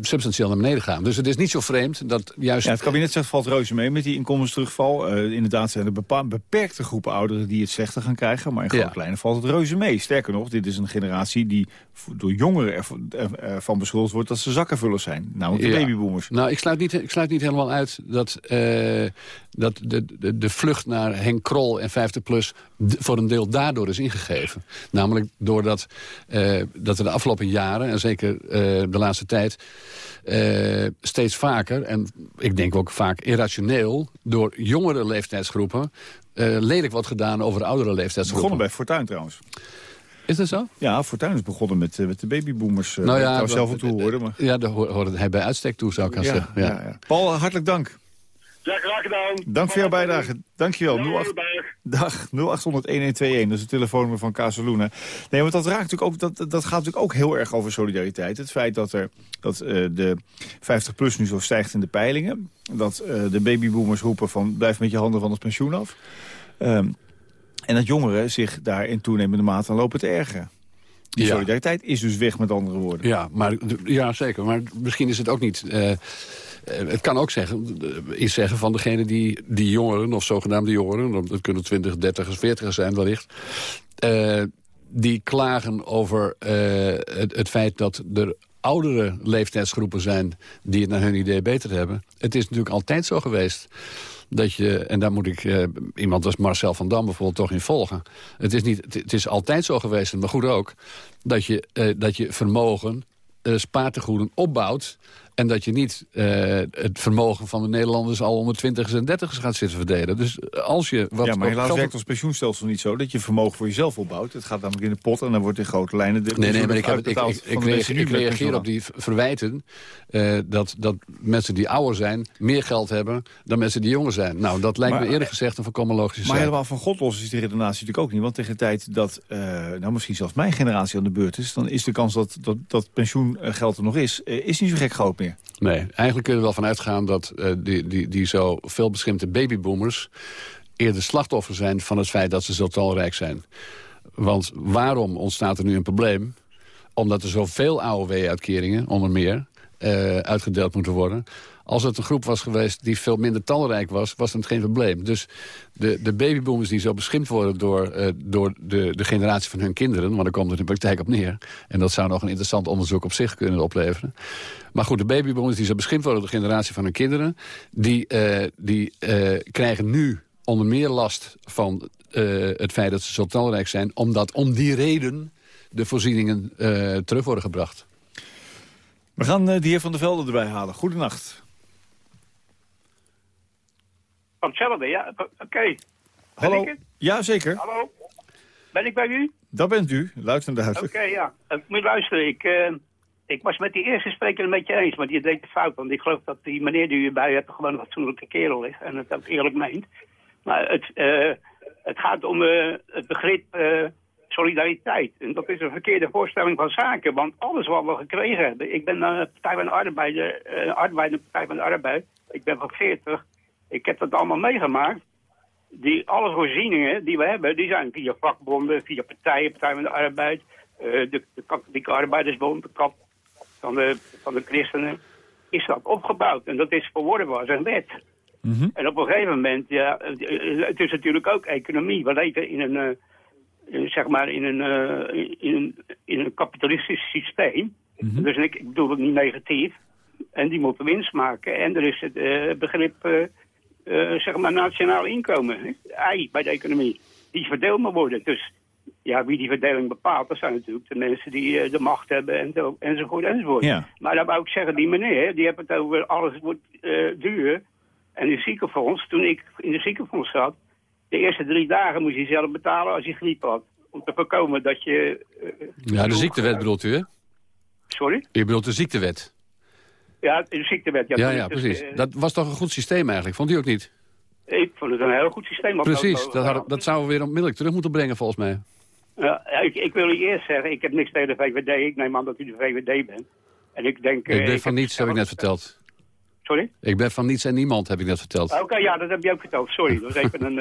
substantieel naar beneden gaan. Dus het is niet zo vreemd dat juist... Ja, het kabinet zegt valt reuze mee met die inkomensterugval. Uh, inderdaad zijn er beperkte groepen ouderen die het slechter gaan krijgen. Maar in grote ja. kleine valt het reuze mee. Sterker nog, dit is een generatie die door jongeren ervan, beschuldigd wordt... dat ze zakkenvullers zijn. Namelijk de ja. babyboomers. Nou, ik sluit, niet, ik sluit niet helemaal uit dat, uh, dat de, de, de vlucht naar Henk Krol en 50PLUS voor een deel daardoor is ingegeven. Namelijk doordat uh, dat er de afgelopen jaren, en zeker de laatste tijd... steeds vaker, en ik denk ook vaak irrationeel... door jongere leeftijdsgroepen lelijk wordt gedaan over oudere leeftijdsgroepen. Begonnen bij Fortuin trouwens. Is dat zo? Ja, Fortuyn is begonnen met, met de babyboomers. Nou ja, dat zelf ook toe hoorde. Maar... Ja, daar hoorde hij bij uitstek toe, zou ik gaan ja, zeggen. Ja. Ja, Paul, hartelijk dank. Ja, graag gedaan. Dank voor jouw bijdrage. Dankjewel. Ja, 08... Dag, 0800-1121. Dat is het telefoonnummer van Casaluna. Nee, want dat, raakt natuurlijk ook, dat, dat gaat natuurlijk ook heel erg over solidariteit. Het feit dat, er, dat uh, de 50PLUS nu zo stijgt in de peilingen. Dat uh, de babyboomers roepen van blijf met je handen van het pensioen af. Um, en dat jongeren zich daar in toenemende mate aan lopen te ergeren. Die ja. solidariteit is dus weg, met andere woorden. Ja, maar, ja zeker. Maar misschien is het ook niet... Uh, het kan ook zeggen, is zeggen van degene die, die jongeren, of zogenaamde jongeren... dat kunnen 20, 30, 40 zijn wellicht... Uh, die klagen over het, feit dat er oudere leeftijdsgroepen zijn... die het naar hun idee beter hebben. Het is natuurlijk altijd zo geweest dat je, en daar moet ik iemand als Marcel van Dam bijvoorbeeld toch in volgen. Het is, niet, het is altijd zo geweest, maar goed ook, dat je, dat je vermogen, uh, spaartegoeden opbouwt en dat je niet uh, het vermogen van de Nederlanders al onder 20 en 30 gaat zitten verdelen. Dus als je wat. Ja, maar helaas werkt ons pensioenstelsel niet zo dat je vermogen voor jezelf opbouwt. Het gaat namelijk in de pot en dan wordt in grote lijnen. De nee, nee, maar ik, heb, ik, ik, ik, reageer, ik reageer op die verwijten uh, dat, dat mensen die ouder zijn meer geld hebben dan mensen die jonger zijn. Nou, dat lijkt maar, me eerder gezegd een volkomen logische Maar helemaal van God los is die redenatie natuurlijk ook niet. Want tegen de tijd dat, uh, nou misschien zelfs mijn generatie aan de beurt is, dan is de kans dat dat, dat pensioengeld er nog is, is niet zo gek groot Nee, eigenlijk kunnen we wel van uitgaan dat uh, die, die, die zo veel babyboomers... eerder slachtoffer zijn van het feit dat ze zo talrijk zijn. Want waarom ontstaat er nu een probleem? Omdat er zoveel AOW-uitkeringen, onder meer, uh, uitgedeeld moeten worden. Als het een groep was geweest die veel minder talrijk was, was het geen probleem. Dus de, de babyboomers die zo beschimpt worden door, uh, door de, de generatie van hun kinderen... want daar komt het in de praktijk op neer... en dat zou nog een interessant onderzoek op zich kunnen opleveren. Maar goed, de babyboomers die zo beschimpt worden door de generatie van hun kinderen... die, uh, die uh, krijgen nu onder meer last van het feit dat ze zo talrijk zijn... omdat om die reden de voorzieningen terug worden gebracht. We gaan de heer Van der Velde erbij halen. Goedenacht. Van hetzelfde, ja. Oké. Okay. Hallo. Ja, zeker. Hallo. Ben ik bij u? Dat bent u, duidelijk. Oké, okay, ja. Ik moet luisteren. Ik, uh, ik was met die eerste spreker een beetje eens, maar die deed het fout. Want ik geloof dat die meneer die u bij hebt gewoon een fatsoenlijke kerel is. En het ook eerlijk meent. Maar het, uh, het gaat om uh, het begrip solidariteit. En dat is een verkeerde voorstelling van zaken. Want alles wat we gekregen hebben... Ik ben Partij van de Arbeid, uh, arbeider, Partij van de Arbeid. Ik ben van 40. Ik heb dat allemaal meegemaakt. die, alle voorzieningen die we hebben, die zijn via vakbonden, via partijen, Partij van de Arbeid, eh, de, de Katholieke Arbeidersbond, de kap van de, van de christenen, is dat opgebouwd. En dat is verworden was een wet. Mhm. En op een gegeven moment, ja, eh, het is natuurlijk ook economie. We leven in een, eh, in, zeg maar, in een, eh, in een, in een kapitalistisch systeem. Mhm. Dus ik, ik bedoel het niet negatief. En die moeten winst maken. En er is het eh, begrip, eh, eh, zeg maar, nationaal inkomen. hè. Ei bij de economie. Die verdeeld moet worden. Dus ja, wie die verdeling bepaalt, dat zijn natuurlijk de mensen die eh, de macht hebben en zo, enzovoort enzovoort. Ja. Maar dan wou ik zeggen, die meneer, die heeft het over alles wordt eh, duur. En in het ziekenfonds, toen ik in de ziekenfonds zat, de eerste drie dagen moest je zelf betalen als je griep had. Om te voorkomen dat je... eh, Ja, de ziektewet bedoelt u, hè? Sorry? Je bedoelt de ziektewet. Ja, de ziektewet. Ja, Ja, ja, dus, precies. eh, Dat was toch een goed systeem eigenlijk, vond u ook niet? Ik vond het een heel goed systeem. Precies, dat, hadden- dat zouden we weer onmiddellijk terug moeten brengen volgens mij. Ja, ik, ik wil u eerst zeggen, ik heb niks tegen de VVD. Ik neem aan dat u de VVD bent. En ik denk... eh, Ik ben heb van niets, heb ik net verteld. Sorry? Ik ben van niets en niemand, heb ik net verteld. Oké, ja, dat heb je ook verteld. Sorry, dat was even een...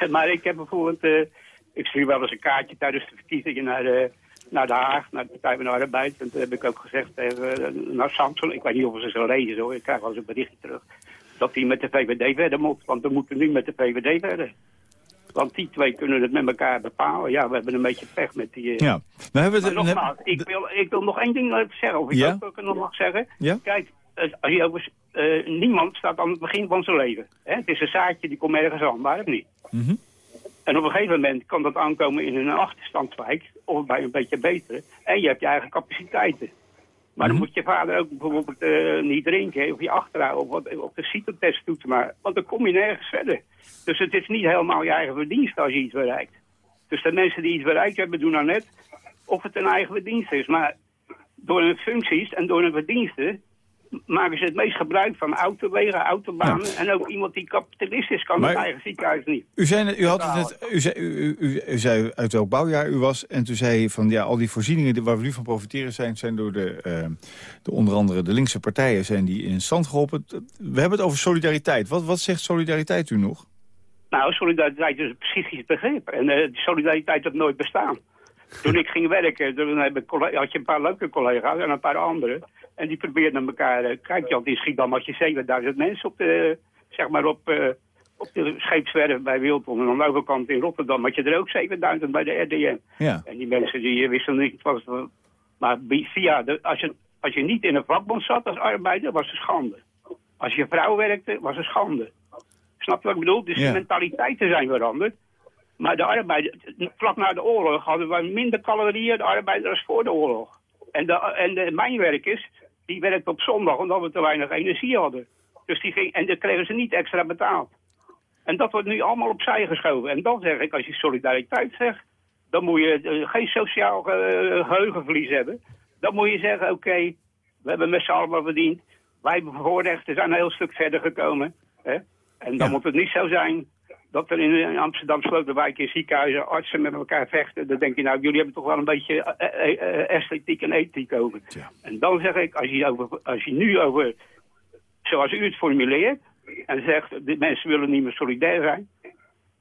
eh, maar ik heb bijvoorbeeld... eh, ik stuur wel eens een kaartje tijdens de verkiezingen naar, de naar Den Haag, naar de Partij van de Arbeid. En toen heb ik ook gezegd tegen eh, naar Samson, ik weet niet of ze zo lezen hoor, ik krijg wel eens een berichtje terug, dat hij met de VVD verder moet. Want we moeten nu met de VVD verder. Want die twee kunnen het met elkaar bepalen. Ja, we hebben een beetje pech met die... eh, Ja. We hebben het, nogmaals, ik wil, ik wil nog één ding even zeggen. Of ik Ja? ook nog mag zeggen. Ja? Kijk, het- als je over, eh, niemand staat aan het begin van zijn leven. Hè? Het is een zaadje, die komt ergens aan, maar of niet? Mhm. En op een gegeven moment kan dat aankomen in een achterstandswijk. Of bij een beetje betere. En je hebt je eigen capaciteiten. Maar dan moet je vader ook bijvoorbeeld eh, niet drinken. Of je achterhouden. Of, wat, of de CITO-test toetsen. Maar, want dan kom je nergens verder. Dus het is niet helemaal je eigen verdienste als je iets bereikt. Dus de mensen die iets bereikt hebben, doen nou net of het een eigen verdienste is. Maar door hun functies en door hun verdiensten maken ze het meest gebruik van autowegen, autobanen. En ook iemand die kapitalist is, kan Maar- het eigen ziekenhuis niet. U zei, u, had het net, u, zei, u, u, u zei uit welk bouwjaar u was. En toen zei je van ja, al die voorzieningen waar we nu van profiteren zijn... zijn door de, eh, de onder andere de linkse partijen zijn die in stand geholpen. We hebben het over solidariteit. Wat, wat zegt solidariteit u nog? Nou, solidariteit is een psychisch begrip. En eh, die solidariteit heeft nooit bestaan. Toen ik ging werken, toen heb ik collega- had je een paar leuke collega's en een paar andere. En die probeerden elkaar... eh, kijk, Jan, in Schiedam had je 7000 mensen op de, zeg maar op, eh, op de scheepswerf bij Wilton. En aan de overkant in Rotterdam had je er ook 7000 bij de RDM. Ja. En die mensen die eh, wisten niet wat... Maar via de, als, je, als je niet in een vakbond zat als arbeider, was het schande. Als je vrouw werkte, was het schande. Snap je wat ik bedoel? Dus Ja. de mentaliteiten zijn veranderd. Maar de arbeid, vlak na de oorlog hadden we minder calorieën de arbeiders als voor de oorlog. En de, en de mijnwerkers, die werkten op zondag omdat we te weinig energie hadden. Dus die ging, en dan kregen ze niet extra betaald. En dat wordt nu allemaal opzij geschoven. En dan zeg ik, als je solidariteit zegt, dan moet je eh, geen sociaal eh, geheugenverlies hebben. Dan moet je zeggen, oké, we hebben met z'n allen wat verdiend. Wij bevoorrechten zijn een heel stuk verder gekomen. Hè? En dan Ja. moet het niet zo zijn dat er in, Amsterdam Sloterwijk in ziekenhuizen artsen met elkaar vechten. Dan denk je, nou, jullie hebben toch wel een beetje eh, eh, eh, esthetiek en ethiek over. Tja. En dan zeg ik, als je, over, als je nu over, zoals u het formuleert, en zegt, de mensen willen niet meer solidair zijn.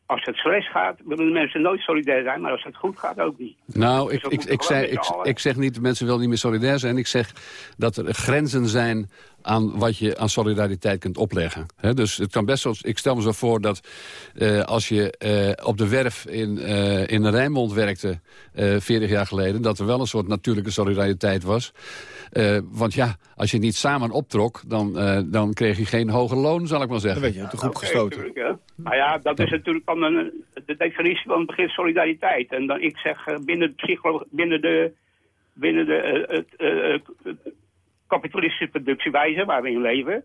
Als het slecht gaat, willen de mensen nooit solidair zijn, maar als het goed gaat ook niet. Nou, ik, dat ik, ik, zei, ik, ik zeg niet, mensen willen niet meer solidair zijn. Ik zeg dat er grenzen zijn aan wat je aan solidariteit kunt opleggen. Hè, dus het kan best wel, ik stel me zo voor dat eh, als je eh, op de werf in, eh, in Rijnmond werkte, eh 40 jaar geleden, dat er wel een soort natuurlijke solidariteit was. Eh, want ja, als je niet samen optrok, dan, eh, dan kreeg je geen hoger loon, zal ik maar Dan zeggen. werd je uit de groep natuurlijk, ja. Maar ja, dat is natuurlijk dan een, de definitie van het begrip solidariteit. En dan, ik zeg, binnen de, psycholo- binnen de, binnen de het, kapitalistische productiewijze waar we in leven,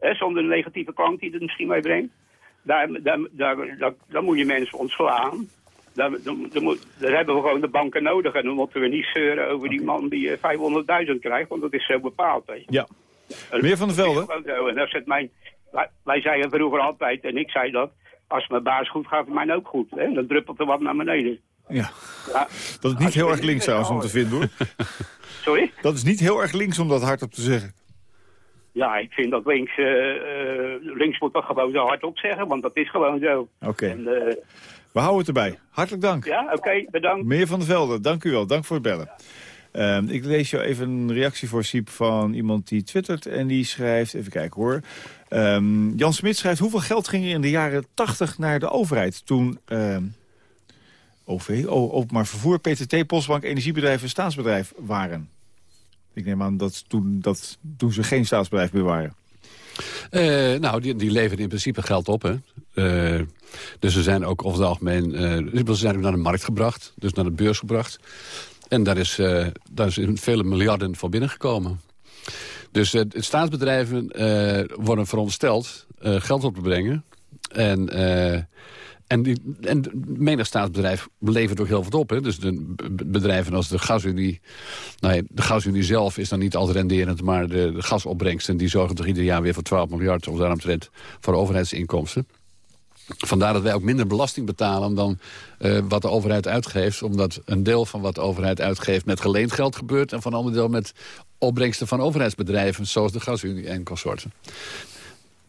hè, zonder de negatieve klank die het misschien meebrengt, daar, daar, daar, daar, daar moet je mensen ontslaan. Daar, moet- daar hebben we gewoon de banken nodig. En dan moeten we niet zeuren over die man die eh, 500.000 krijgt, want dat is zo bepaald. Weet je. Ja. Meneer Van der Velde? Dat is gewoon zo. En dat is het mijn, wij, zeiden vroeger altijd, en ik zei dat, als mijn baas goed gaat, mij ook goed. Hè? Dan druppelt er wat naar beneden. Ja. Ja, Dat is niet heel erg links trouwens om te vinden hoor. Sorry? Dat is niet heel erg links om dat hardop te zeggen. Ja, ik vind dat links, eh, eh, links moet toch gewoon zo hardop zeggen, want dat is gewoon zo. Oké, eh, we houden het erbij. Hartelijk dank. ja, oké, bedankt. Meneer Van der Velde, dank u wel. Dank voor het bellen. Ehm, ik lees jou even een reactie voor Siep van iemand die twittert. En die schrijft, even kijken hoor. Ehm, Jan Smit schrijft, hoeveel geld ging er in de jaren 80 naar de overheid... toen ehm, OV, o, openbaar vervoer, PTT, Postbank, energiebedrijven en staatsbedrijf waren? Ik neem aan dat toen, dat toen ze geen staatsbedrijf meer waren. Eh, nou, die, die leveren in principe geld op. Hè. Eh, dus ze zijn ook over het algemeen... eh, ze zijn naar de markt gebracht, dus naar de beurs gebracht. En daar is, daar is vele miljarden voor binnengekomen. Dus de staatsbedrijven worden verondersteld geld op te brengen. En, en, die, en menig staatsbedrijf levert ook heel wat op. Hè. Dus de bedrijven als de gasunie... Nou de gasunie zelf is dan niet altijd renderend... maar de, gasopbrengsten die zorgen toch ieder jaar weer voor 12 miljard... of daaromtrent voor overheidsinkomsten. Vandaar dat wij ook minder belasting betalen dan eh, wat de overheid uitgeeft. Omdat een deel van wat de overheid uitgeeft met geleend geld gebeurt... en van ander deel met opbrengsten van overheidsbedrijven... zoals de gasunie en consorten.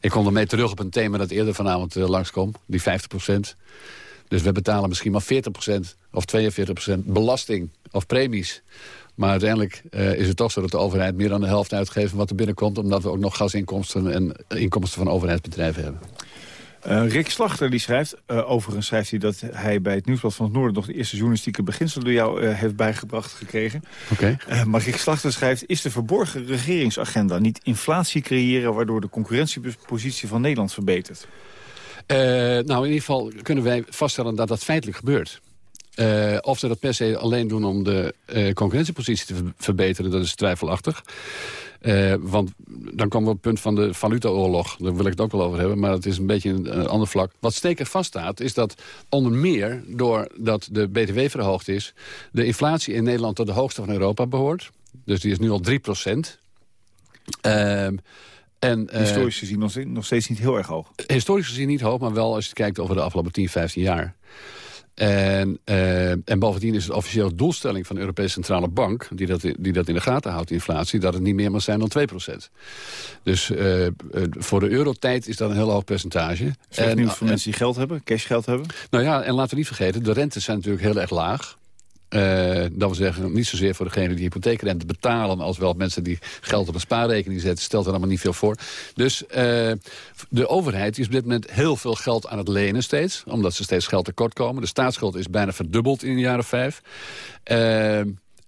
Ik kom ermee terug op een thema dat eerder vanavond uh, langskwam. Die 50% Dus we betalen misschien maar 40% of 42% belasting of premies. Maar uiteindelijk uh, is het toch zo dat de overheid meer dan de helft uitgeeft... wat er binnenkomt, omdat we ook nog gasinkomsten... en inkomsten van overheidsbedrijven hebben. Uh, Rick Slachter die schrijft, uh, overigens schrijft hij dat hij bij het Nieuwsblad van het Noorden... nog de eerste journalistieke beginselen door jou uh, heeft bijgebracht gekregen. Oké. Okay. maar Rick Slachter schrijft, is de verborgen regeringsagenda niet inflatie creëren... waardoor de concurrentiepositie van Nederland verbetert? nou, in ieder geval kunnen wij vaststellen dat dat feitelijk gebeurt. Uh, of ze dat per se alleen doen om de uh, concurrentiepositie te ver verbeteren, dat is twijfelachtig. Uh, want dan komen we op het punt van de valutaoorlog. Daar wil ik het ook wel over hebben, maar het is een beetje een, een ander vlak. Wat steker vaststaat, is dat onder meer, doordat de BTW verhoogd is... de inflatie in Nederland tot de hoogste van Europa behoort. Dus die is nu al 3 procent. En, uh, historisch gezien nog steeds, nog steeds niet heel erg hoog. Historisch gezien niet hoog, maar wel als je kijkt over de afgelopen 10, 15 jaar. En, uh, en bovendien is het officieel doelstelling van de Europese Centrale Bank... die dat, die dat in de gaten houdt, inflatie... dat het niet meer mag zijn dan 2% Dus uh, uh, voor de eurotijd is dat een heel hoog percentage. Slecht nieuws voor mensen die geld hebben, cashgeld hebben? Nou ja, en laten we niet vergeten, de rentes zijn natuurlijk heel erg laag. Uh, dat wil zeggen, niet zozeer voor degene die hypotheekrente betalen... als wel mensen die geld op een spaarrekening zetten... stelt er allemaal niet veel voor. Dus uh, de overheid is op dit moment heel veel geld aan het lenen steeds... omdat ze steeds geld tekort komen. De staatsschuld is bijna verdubbeld in de jaren vijf. Uh,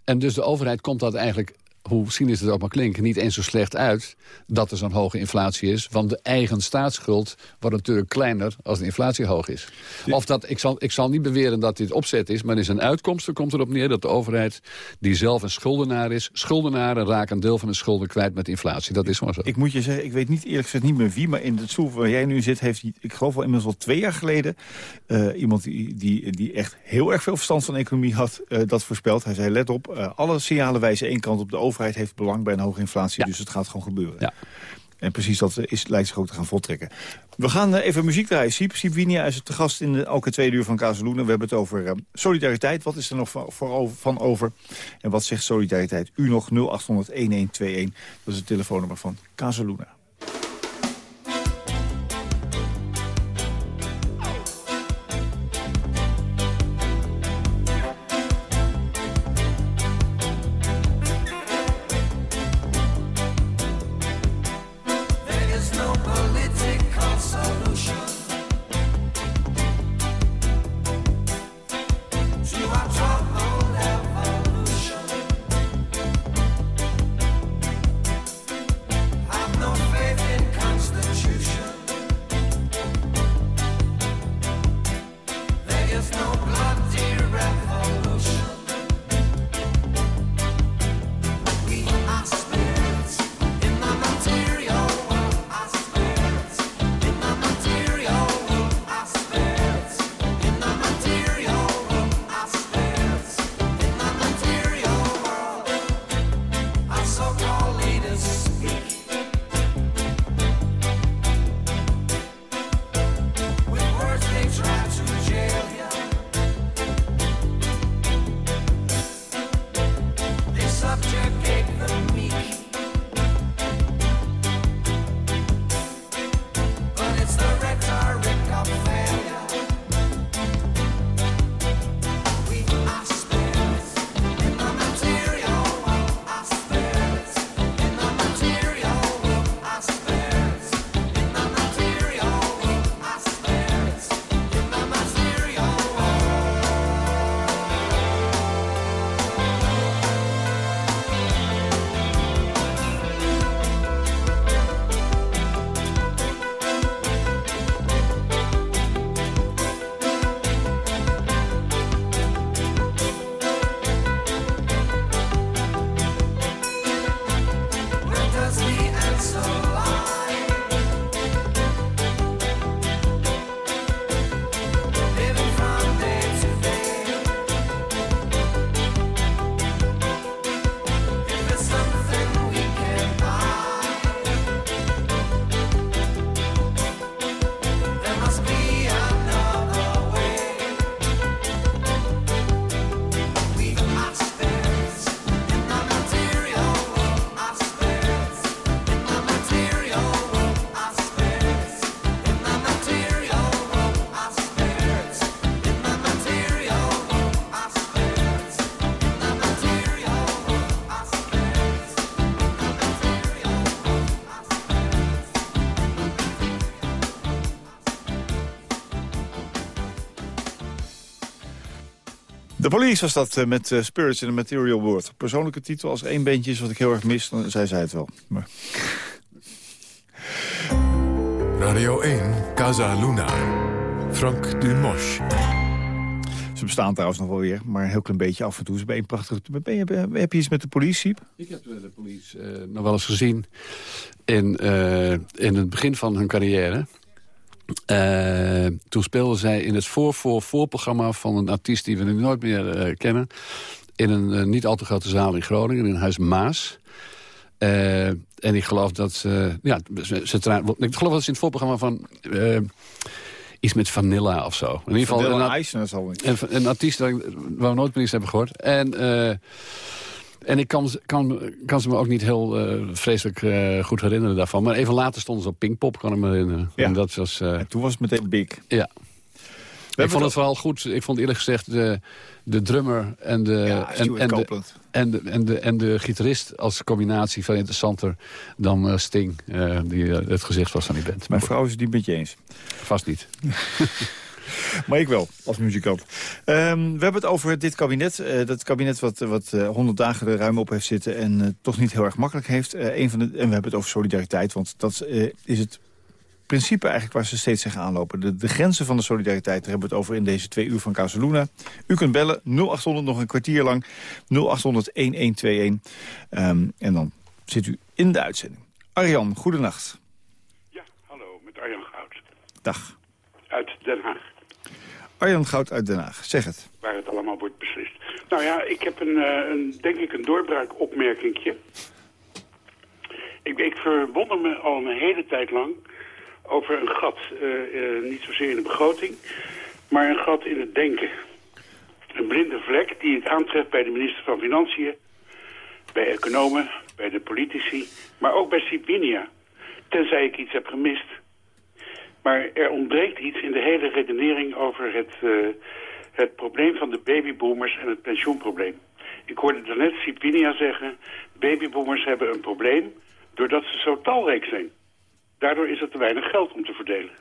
en dus de overheid komt dat eigenlijk hoe cynisch het ook maar klinken, niet eens zo slecht uit... dat er zo'n hoge inflatie is. Want de eigen staatsschuld wordt natuurlijk kleiner als de inflatie hoog is. Of dat, ik, zal, ik zal niet beweren dat dit opzet is... maar in zijn uitkomsten komt erop neer dat de overheid... die zelf een schuldenaar is... schuldenaren raken een deel van de schulden kwijt met inflatie. Dat is maar zo. Ik moet je zeggen, ik weet niet eerlijk gezegd niet meer wie... maar in de stoel waar jij nu zit, heeft ik geloof wel inmiddels al twee jaar geleden... Uh, iemand die, die, die echt heel erg veel verstand van economie had, uh, dat voorspeld. Hij zei, let op, uh, alle signalen wijzen één kant op de overheid overheid heeft belang bij een hoge inflatie, ja. dus het gaat gewoon gebeuren. Ja. En precies dat is, lijkt zich ook te gaan voltrekken. We gaan uh, even muziek draaien. Siep, Siep Winia is te gast in de elke tweede uur van Kazeloenen. We hebben het over uh, solidariteit. Wat is er nog van, voor over, van over? En wat zegt solidariteit? U nog 0800-1121. Dat is het telefoonnummer van Kazeloenen. De police was dat eh, met eh, Spirits in the Material World. Persoonlijke titel, als één beentje is wat ik heel erg mis, dan zei zij het wel. Maar... Radio 1, Casa Luna. Frank Dumosch. Ze bestaan trouwens nog wel weer, maar een heel klein beetje af en toe. Ze ben je prachtig. Ben je, ben- heb je iets met de politie? Ik heb de police eh, nog wel eens gezien in, eh, in het begin van hun carrière. Eh, toen speelden zij in het voor-voor-voorprogramma van een artiest die we nu nooit meer eh, kennen. In een eh, niet al te grote zaal in Groningen, in Huis Maas. En ik geloof dat ze... Ja, ze, ze ik geloof dat ze in het voorprogramma van... iets met Vanilla of zo. In ieder geval Vanilla een, een, artiest waar we nooit meer iets hebben gehoord. En, en ik kan, ze- kan, kan ze me ook niet heel eh, vreselijk eh, goed herinneren daarvan. Maar even later stonden ze op Pinkpop, kan ik me herinneren. Ja. En dat was... eh, En toen was het meteen big. ja. Ik vond het vooral goed. Ik vond eerlijk gezegd de, de drummer en de, Ja, en, en, de, en, de, en, de, en de gitarist als combinatie veel interessanter dan Sting. die het gezicht was van die band. Mijn vrouw is het niet met je eens. Vast niet. Maar ik wel, als muzikant. Ehm, we hebben het over dit kabinet. eh, dat kabinet wat, wat eh, 100 dagen er ruim op heeft zitten... en eh, toch niet heel erg makkelijk heeft. Eh, een van de, en we hebben het over solidariteit, want dat eh, is het principe eigenlijk waar ze steeds tegen aanlopen. De, de grenzen van de solidariteit, daar hebben we het over in deze twee uur van Casaluna. U kunt bellen, 0800 nog een kwartier lang, 0800-1121. Ehm, en dan zit u in de uitzending. Arjan, goedenacht. Ja, hallo, met Arjan Goud. Dag. Uit Den Haag, Arjan Goud uit Den Haag, zeg het. waar het allemaal wordt beslist. Nou ja, ik heb een, eh, een denk ik een doorbraakopmerkingje. Ik, ik verwonder me al een hele tijd lang over een gat. eh, eh, niet zozeer in de begroting, maar een gat in het denken. Een blinde vlek die ik aantref bij de minister van Financiën, bij economen, bij de politici, maar ook bij Sibinia. Tenzij ik iets heb gemist. Maar er ontbreekt iets in de hele redenering over het, eh, het probleem van de babyboomers en het pensioenprobleem. Ik hoorde daarnet Sipinia zeggen, babyboomers hebben een probleem doordat ze zo talrijk zijn. Daardoor is er te weinig geld om te verdelen.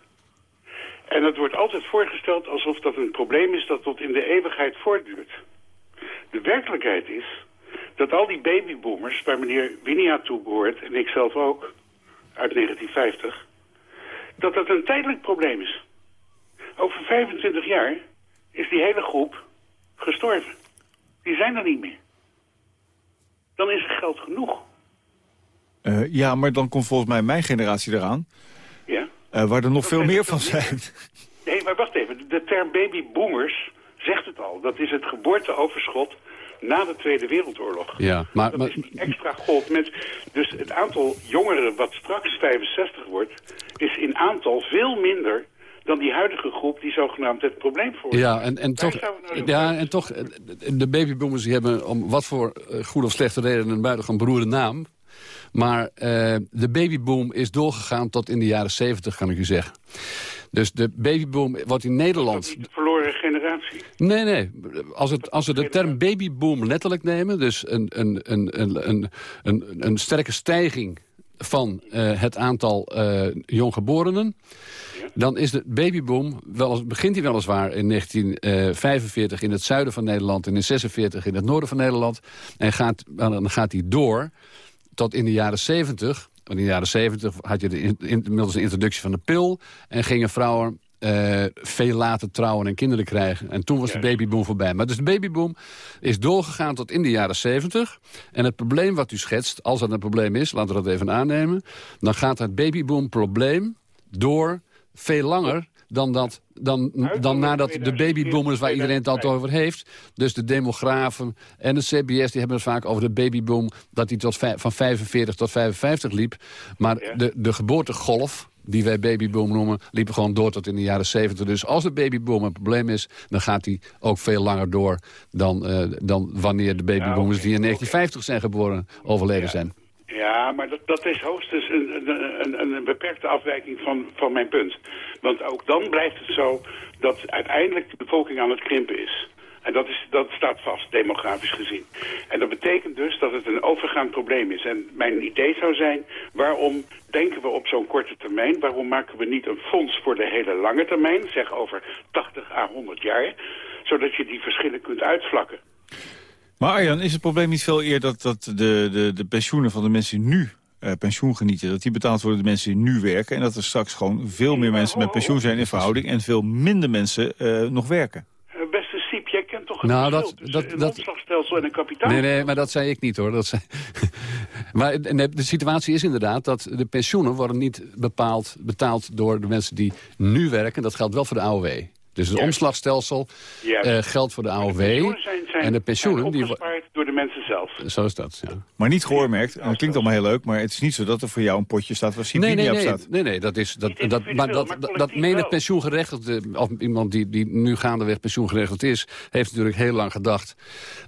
En dat wordt altijd voorgesteld alsof dat een probleem is dat tot in de eeuwigheid voortduurt. De werkelijkheid is dat al die babyboomers, waar meneer Winia toe behoort, en ik zelf ook, uit 1950 dat dat een tijdelijk probleem is. Over 25 jaar is die hele groep gestorven. Die zijn er niet meer. Dan is er geld genoeg. Eh, ja, maar dan komt volgens mij mijn generatie eraan... Ja? eh, waar er nog veel meer van zijn. Nee, maar wacht even. De term babyboomers zegt het al. Dat is het geboorteoverschot na de Tweede Wereldoorlog. Ja, maar, Dat maar, is extra golf met... Dus het aantal jongeren wat straks 65 wordt... is in aantal veel minder dan die huidige groep die zogenaamd het probleem voor. Ja, en, en, Daar toch, nou ja, en toch, eh, de babyboomers die hebben om wat voor eh, goede of slechte reden een buitengewoon beroerde naam. Maar eh, de babyboom is doorgegaan tot in de jaren 70, kan ik u zeggen. Dus de babyboom wordt in Nederland... de verloren generatie. Nee, nee. Als, het, als we de term babyboom letterlijk nemen... dus een, een, een, een, een, een, een sterke stijging van eh, het aantal eh, jonggeborenen... dan is de babyboom, wel, eens- begint hij weliswaar in 1945 in het zuiden van Nederland... en in 46 in het noorden van Nederland. En gaat, dan gaat hij door tot in de jaren 70. Want in de jaren 70 had je de, in, in- inmiddels de introductie van de pil... en gingen vrouwen eh, veel later trouwen en kinderen krijgen. En toen was de babyboom voorbij. Maar dus de babyboom is doorgegaan tot in de jaren 70. En het probleem wat u schetst, als dat een probleem is... laten we dat even aannemen... dan gaat het babyboom-probleem door veel langer dan, dat, dan, dan nadat de babyboomers waar iedereen het altijd over heeft... dus de demografen en de CBS die hebben het vaak over de babyboom... dat die tot van 45 tot 55 liep. Maar de, de geboortegolf, die wij babyboom noemen... liep gewoon door tot in de jaren 70. Dus als de babyboom een probleem is... dan gaat die ook veel langer door dan, eh, dan wanneer de babyboomers... die in 1950 zijn geboren, overleden zijn. Ja, maar dat, dat is hoogstens een, een, een, een beperkte afwijking van, van mijn punt. Want ook dan blijft het zo dat uiteindelijk de bevolking aan het krimpen is. En dat, is, dat staat vast, demografisch gezien. En dat betekent dus dat het een overgaand probleem is. En mijn idee zou zijn, waarom denken we op zo'n korte termijn? Waarom maken we niet een fonds voor de hele lange termijn, zeg over 80 à 100 jaar? zodat je die verschillen kunt uitvlakken. Maar Arjan, is het probleem niet veel eer dat, dat de, de, de pensioenen van de mensen die nu uh, pensioen genieten... dat die betaald worden door de mensen die nu werken... en dat er straks gewoon veel meer mensen met pensioen zijn in verhouding... en veel minder mensen uh, nog werken? Uh, beste Siep, jij kent toch het nou, verschil dat, tussen dat, een dat, opslagstelsel en een kapitaal? Nee, nee, maar dat zei ik niet hoor. Dat zei... maar de, situatie is inderdaad dat de pensioenen worden niet bepaald, betaald door de mensen die nu werken. Dat geldt wel voor de AOW. Dus het omslagstelsel uh, geldt voor de AOW. De zijn, zijn, en de pensioenen zijn die mensen zelf. Zo is dat, ja. Maar niet geoormerkt. En dat klinkt allemaal heel leuk, maar het is niet zo dat er voor jou een potje staat waar Nee, nee, op staat. nee, nee, dat is dat, dat, maar dat, maar dat, dat menig wel. pensioengerechtigde, of iemand die, die nu gaandeweg pensioengerechtigd is, heeft natuurlijk heel lang gedacht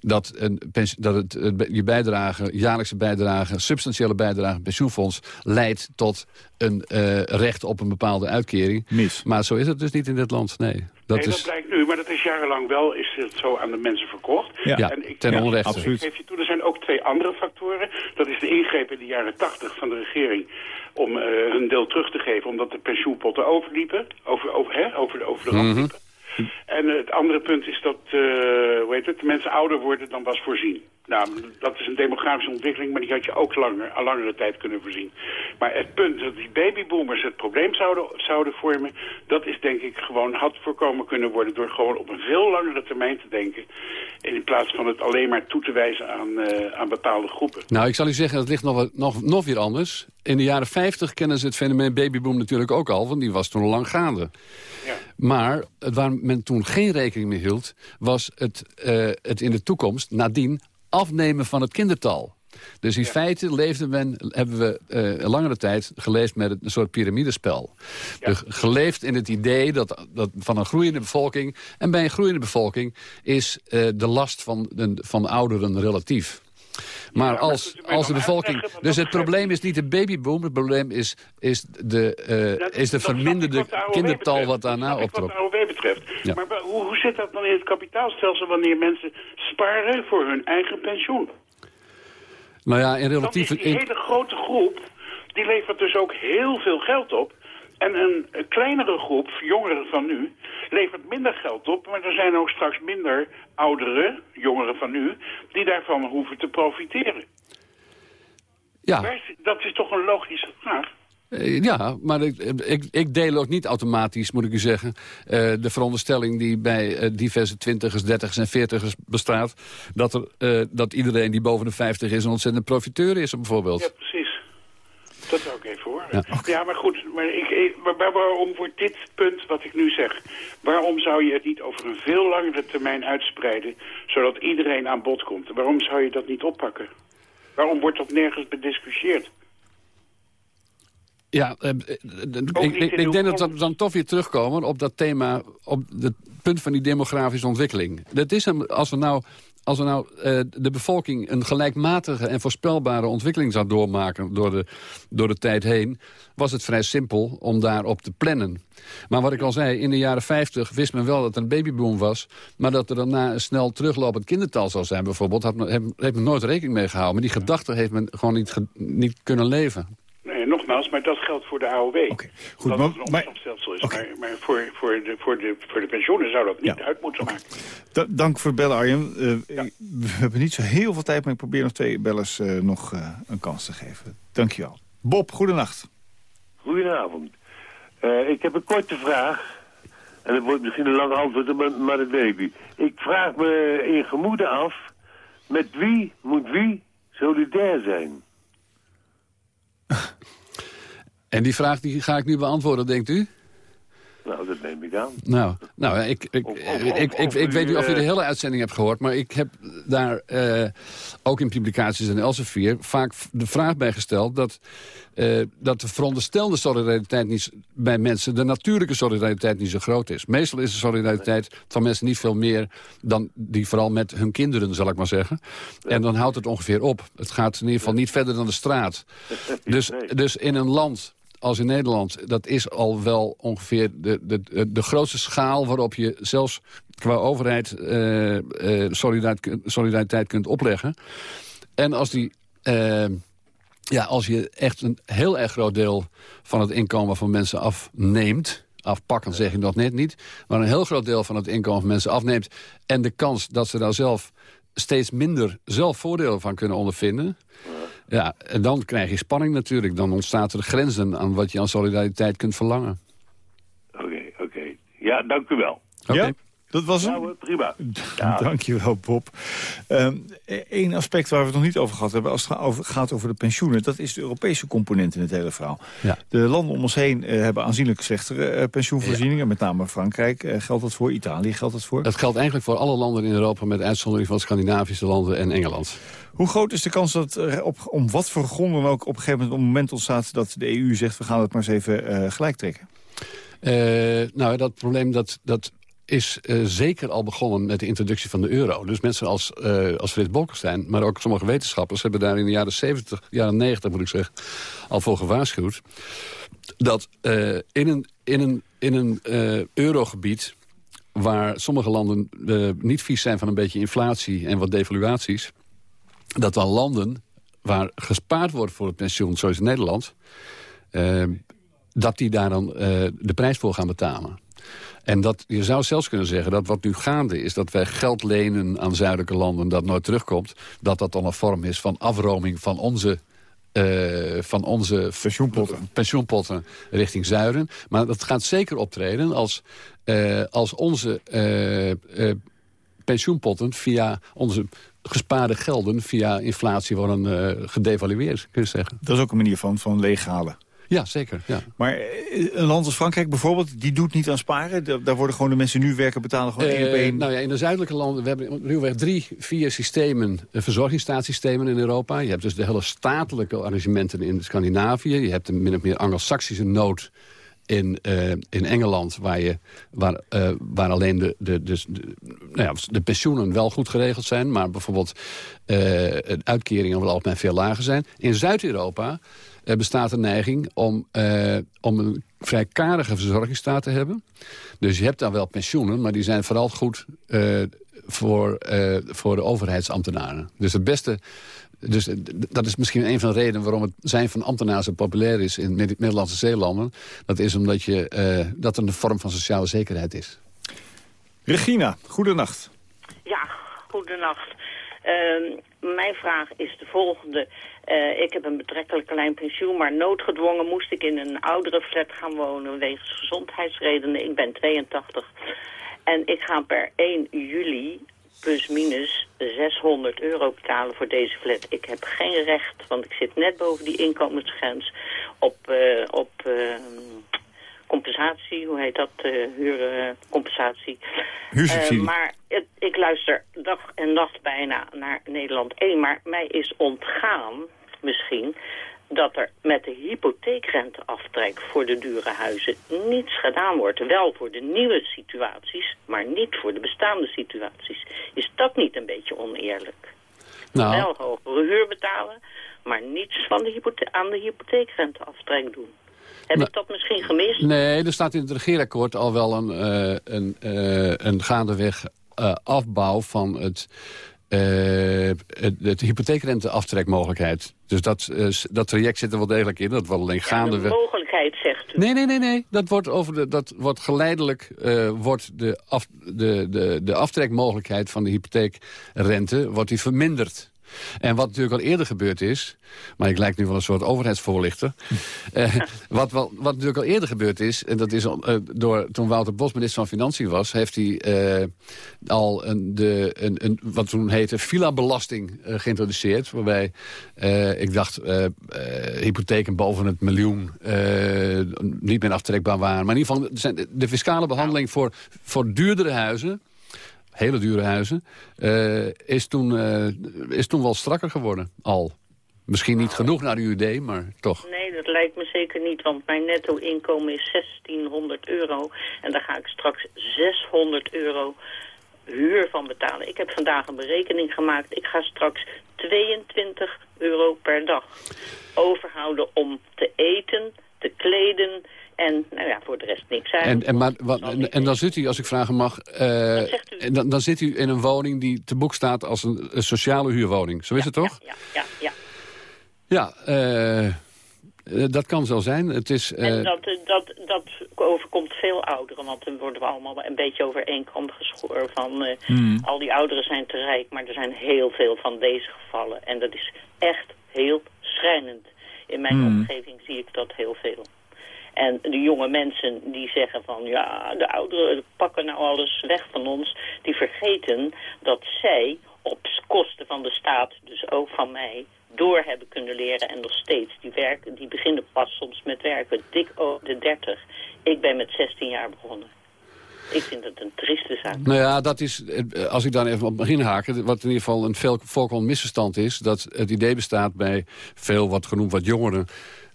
dat, een, pens- dat het, eh, je bijdrage, jaarlijkse bijdrage, substantiële bijdrage een pensioenfonds leidt tot een eh, recht op een bepaalde uitkering. Mis. Maar zo is het dus niet in dit land, nee. Dat nee, dat is, blijkt maar dat is jarenlang wel is het zo aan de mensen verkocht. Ja. ja, En ik- ten ja, onrechte. absoluut. Ik geef je toe, er zijn ook twee andere factoren. Dat is de ingreep in de jaren tachtig van de regering om eh, hun deel terug te geven... omdat de pensioenpotten overliepen, over, over, hè, over, de, over de rand Mhm. liepen. En het andere punt is dat eh, hoe heet het, de mensen ouder worden dan was voorzien. Nou, dat is een demografische ontwikkeling, maar die had je ook langer, al langere tijd kunnen voorzien. Maar het punt dat die babyboomers het probleem zouden, zouden vormen... dat is denk ik gewoon, had voorkomen kunnen worden... door gewoon op een veel langere termijn te denken... in plaats van het alleen maar toe te wijzen aan, eh, aan bepaalde groepen. Nou, ik zal u zeggen, het ligt nog, nog, nog weer anders. In de jaren 50 kennen ze het fenomeen babyboom natuurlijk ook al... want die was toen al lang gaande. Ja. Maar waar men toen geen rekening mee hield... was het, eh, het in de toekomst nadien afnemen van het kindertal. Dus in feite leefde men, hebben we eh, een langere tijd geleefd met een soort piramidespel. Dus geleefd in het idee dat, dat van een groeiende bevolking... en bij een groeiende bevolking is eh, de last van, de, van ouderen relatief. Maar als, als de bevolking... Dus het probleem is niet de babyboom, het probleem is, is, de, eh, is de verminderde kindertal wat daarna optrok. Wat de AOW betreft. Ja. Maar hoe, hoe zit dat dan in het kapitaalstelsel wanneer mensen sparen voor hun eigen pensioen? Nou ja, in relatieve... die hele grote groep, die levert dus ook heel veel geld op. En een, kleinere groep, jongeren van nu, levert minder geld op. Maar er zijn ook straks minder ouderen, jongeren van nu, die daarvan hoeven te profiteren. ja, Dat is toch een logische vraag? Eh, Ja, maar ik, ik, ik deel ook niet automatisch, moet ik u zeggen... eh, de veronderstelling die bij eh, diverse twintigers, dertigers en veertigers bestaat... Dat, er, dat iedereen die boven de 50 is een ontzettend profiteur is, bijvoorbeeld. Ja. Dat zou ik even horen. Ja. Ja, maar goed, maar ik, ik- waar- waar- waarom wordt dit punt wat ik nu zeg... waarom zou je het niet over een veel langere termijn uitspreiden... zodat iedereen aan bod komt? Waarom zou je dat niet oppakken? Waarom wordt dat nergens bediscussieerd? Ja, eh, eh, ik, ik, denk dat we dan toch weer terugkomen op dat thema, op het punt van die demografische ontwikkeling. Dat is hem, als we nou, als we nou eh, de bevolking een gelijkmatige en voorspelbare ontwikkeling zou doormaken door de, door de tijd heen, was het vrij simpel om daarop te plannen. Maar wat ik al zei, in de jaren 50 wist men wel dat er een babyboom was, maar dat er daarna een snel teruglopend kindertal zou zijn bijvoorbeeld, had men, heeft- men nooit rekening mee gehouden. Maar die gedachte heeft men gewoon niet, niet kunnen leven. Nogmaals, maar dat geldt voor de AOW. Oké, goed, dat maar- het een is. Maar, maar voor, voor, de, voor, de, voor de pensioenen zou dat niet Ja. uit moeten maken. Da- dank voor het bellen, Arjen. Eh, We hebben niet zo heel veel tijd, maar ik probeer nog twee bellers eh, nog eh, een kans te geven. Dank je wel. Bob, goedenacht. Goedenavond. Eh, ik heb een korte vraag. En dat wordt misschien een lang antwoord, maar, maar dat weet ik niet. Ik vraag me in gemoede af... met wie moet wie solidair zijn? En die vraag die ga ik nu beantwoorden, denkt u? Nou, dat neem ik aan. Nou, nou ik, ik, Of- ik, of- ik, weet niet of u de eh, hele uitzending hebt gehoord... maar ik heb daar eh, ook in publicaties in Elsevier... vaak de vraag bij gesteld dat, eh, dat de veronderstelde solidariteit niet, bij mensen... de natuurlijke solidariteit niet zo groot is. Meestal is de solidariteit van mensen niet veel meer... dan die vooral met hun kinderen, zal ik maar zeggen. En dan houdt het ongeveer op. Het gaat in ieder geval niet verder dan de straat. Dus, Nee. dus in een land als in Nederland, dat is al wel ongeveer de, de, de grootste schaal... waarop je zelfs qua overheid eh, eh, solidariteit, solidariteit kunt opleggen. En als, die, eh, ja, als je echt een heel erg groot deel van het inkomen van mensen afneemt... afpakken, zeg ik nog net niet... maar een heel groot deel van het inkomen van mensen afneemt... en de kans dat ze daar zelf steeds minder zelf voordelen van kunnen ondervinden... Ja, en dan krijg je spanning natuurlijk. Dan ontstaat er grenzen aan wat je aan solidariteit kunt verlangen. Oké, oké. Ja, dank u wel. Oké. Ja? Dat was hem? Nou, prima. Dankjewel, Bob. Eén aspect waar we het nog niet over gehad hebben... als het gaat over de pensioenen... dat is de Europese component in het hele verhaal. Ja. De landen om ons heen eh, hebben aanzienlijk slechtere eh, pensioenvoorzieningen. Met name Frankrijk eh, geldt dat voor, Italië geldt dat voor. Dat geldt eigenlijk voor alle landen in Europa... met uitzondering van Scandinavische landen en Engeland. Hoe groot is de kans dat er op, om wat voor gronden dan ook... op een gegeven moment een moment ontstaat dat de EU zegt... we gaan het maar eens even eh, gelijk trekken? Eh, nou, dat probleem dat, dat is eh, zeker al begonnen met de introductie van de euro. Dus mensen als, eh als Frits Bolkestein, maar ook sommige wetenschappers... hebben daar in de jaren 70, jaren 90 moet ik zeggen, al voor gewaarschuwd... dat eh, in een, in een, in een eurogebied waar sommige landen niet vies zijn van een beetje inflatie en wat devaluaties... dat dan landen waar gespaard wordt voor het pensioen, zoals in Nederland... dat die daar dan de prijs voor gaan betalen. En dat, je zou zelfs kunnen zeggen dat wat nu gaande is... dat wij geld lenen aan zuidelijke landen dat nooit terugkomt... dat dat dan een vorm is van afroming van onze... eh, van onze Pensioenpotten. pensioenpotten richting zuiden. Maar dat gaat zeker optreden als, eh, als onze eh, pensioenpotten... via onze gespaarde gelden via inflatie worden gedevalueerd, kun je zeggen. Dat is ook een manier van, van leeghalen. Ja, zeker. Ja. Maar eh, een land als Frankrijk bijvoorbeeld, die doet niet aan sparen. Da- Daar worden gewoon de mensen nu werken betalen gewoon één op Eh, één. nou ja, in de zuidelijke landen, we hebben ruwweg drie, vier systemen, eh, verzorgingsstaatssystemen in Europa. Je hebt dus de hele statelijke arrangementen in Scandinavië. Je hebt een min of meer Anglo-Saxische nood in, in Engeland, waar, je, waar, waar alleen de, de, de, de, nou ja, de pensioenen wel goed geregeld zijn, maar bijvoorbeeld de uitkeringen over het algemeen veel lager zijn. In Zuid-Europa eh, bestaat een neiging om, eh, om een vrij karige verzorgingsstaat te hebben. Dus je hebt dan wel pensioenen, maar die zijn vooral goed eh, voor, eh, voor de overheidsambtenaren. Dus het beste... Dus dat is misschien een van de redenen waarom het zijn van ambtenaren zo populair is in Middellandse zeelanden. Dat is omdat je, eh, dat er een vorm van sociale zekerheid is. Regina, goedenacht. Ja, goedenacht. Ehm, mijn vraag is de volgende. Eh, ik heb een betrekkelijk klein pensioen, maar noodgedwongen moest ik in een oudere flat gaan wonen wegens gezondheidsredenen. Ik ben 82 en ik ga per 1 juli plus minus 600 euro betalen voor deze flat. Ik heb geen recht, want ik zit net boven die inkomensgrens op, eh, op ehm, compensatie, hoe heet dat, uh, huurcompensatie. Huursubsidie. Eh, maar het, ik luister dag en nacht bijna naar Nederland 1. Maar mij is ontgaan, misschien, dat er met de hypotheekrenteaftrek voor de dure huizen niets gedaan wordt. Wel voor de nieuwe situaties, maar niet voor de bestaande situaties. Is dat niet een beetje oneerlijk? Nou, Wel hogere huur betalen, maar niets van de aan de hypotheekrenteaftrek doen. Heb Nou, ik dat misschien gemist? Nee, er staat in het regeerakkoord al wel een, eh, een, eh, een gaandeweg eh, afbouw van het, het, het hypotheekrenteaftrekmogelijkheid. Dus dat, dat traject zit er wel degelijk in. Dat wordt alleen gaandeweg... mogelijkheid, zegt u. Nee, nee, nee, nee. Dat wordt, over de, dat wordt geleidelijk wordt de, af, de, de, de aftrekmogelijkheid van de hypotheekrente wordt die verminderd. En wat natuurlijk al eerder gebeurd is... maar ik lijk nu wel een soort overheidsvoorlichter... eh, wat, wel, wat natuurlijk al eerder gebeurd is... en dat is eh, door, toen Wouter Bos minister van Financiën was... heeft hij eh, al een, de, een, een, wat toen heette villa-belasting eh, geïntroduceerd... waarbij ik dacht hypotheken boven het miljoen niet meer aftrekbaar waren. Maar in ieder geval de fiscale behandeling voor, voor duurdere huizen hele dure huizen, eh, is, toen, eh, is toen wel strakker geworden, al. Misschien niet genoeg naar uw idee, maar toch. Nee, dat lijkt me zeker niet, want mijn netto-inkomen is 1600 euro. En daar ga ik straks 600 euro huur van betalen. Ik heb vandaag een berekening gemaakt. Ik ga straks 22 euro per dag overhouden om te eten, te kleden en nou ja, voor de rest niks En, en, maar, wat, en, en dan zit u, als ik vragen mag, eh, zegt u? en dan, dan zit u in een woning die te boek staat als een, een sociale huurwoning. Zo is het toch? Ja, ja, ja. Ja, eh, Eh, dat kan zo zijn. Het is, uh... En dat, dat, dat overkomt veel ouderen, want dan worden we allemaal een beetje over één kam geschoren van uh, hmm. al die ouderen zijn te rijk, maar er zijn heel veel van deze gevallen. En dat is echt heel schrijnend. In mijn hmm. omgeving zie ik dat heel veel. Jonge mensen die zeggen van ja, de ouderen pakken nou alles weg van ons. Die vergeten dat zij op kosten van de staat, dus ook van mij, door hebben kunnen leren en nog steeds. Die, werken, die beginnen pas soms met werken, dik over de 30. Ik ben met 16 jaar begonnen. Ik vind het een trieste zaak. Nou ja, dat is, eh, als ik dan even op begin haken... wat in ieder geval een volkomen misverstand is... dat het idee bestaat bij veel, wat genoemd, wat jongeren...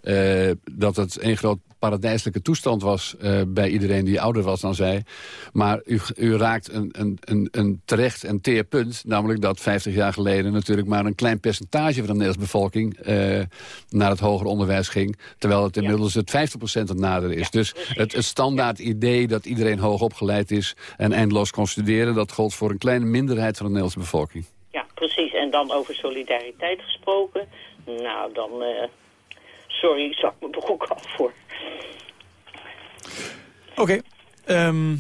Uh, dat het een groot paradijselijke toestand was uh, bij iedereen die ouder was dan zij. Maar u, u raakt een, een, een, een terecht en teer punt. Namelijk dat 50 jaar geleden natuurlijk maar een klein percentage van de Nederlandse bevolking uh, naar het hoger onderwijs ging. Terwijl het inmiddels het 50% het nader is. dus het, het standaard idee dat iedereen hoog opgeleid is en eindeloos kon studeren... dat gold voor een kleine minderheid van de Nederlandse bevolking. Ja, precies. En dan over solidariteit gesproken. Nou, dan... Uh sorry, ik zak mijn broek af voor. Oké, ehm,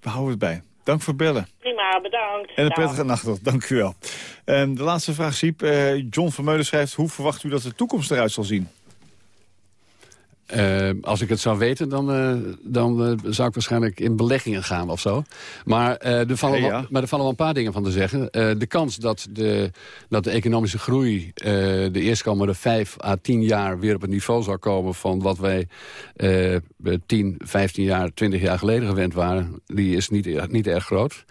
we houden het bij. Dank voor bellen. Prima, bedankt. En een prettige nacht nog, dank u wel. Um, de laatste vraag, Siep. Uh, John Vermeulen schrijft... hoe verwacht u dat de toekomst eruit zal zien? Uh, als ik het zou weten, dan, uh, dan uh, zou ik waarschijnlijk in beleggingen gaan of zo. Maar, er, vallen hey, ja. wel, maar er vallen wel een paar dingen van te zeggen. de kans dat de, dat de economische groei de eerstkomende vijf à tien jaar... weer op het niveau zal komen van wat wij 10, 15 jaar, 20 jaar geleden gewend waren... die is niet, niet erg groot.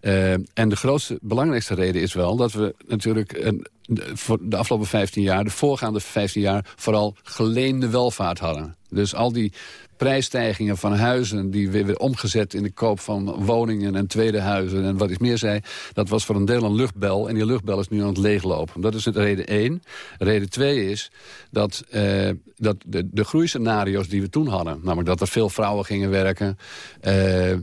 Uh, en de grootste, belangrijkste reden is wel dat we natuurlijk een, de, afgelopen 15 jaar, de voorgaande 15 jaar, vooral geleende welvaart hadden. Dus al die prijsstijgingen van huizen die weer, omgezet in de koop van woningen en tweede huizen en wat ik meer zei, dat was voor een deel een luchtbel en die luchtbel is nu aan het leeglopen. Dat is het reden één. Reden twee is dat, uh, dat de, de groeiscenario's die we toen hadden, namelijk dat er veel vrouwen gingen werken, uh,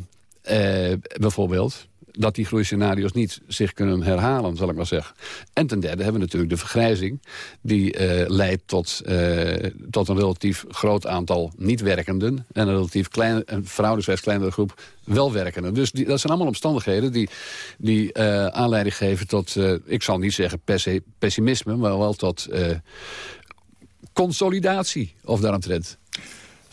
bijvoorbeeld, dat die groeiscenario's niet zich kunnen herhalen, zal ik maar zeggen. En ten derde hebben we natuurlijk de vergrijzing... die uh, leidt tot, uh, tot een relatief groot aantal niet-werkenden... en een relatief klein, een verhoudingswijs kleinere groep welwerkenden. Dus die, dat zijn allemaal omstandigheden die, die uh, aanleiding geven tot... ik zal niet zeggen pessimisme, maar wel tot consolidatie of daaromtrent.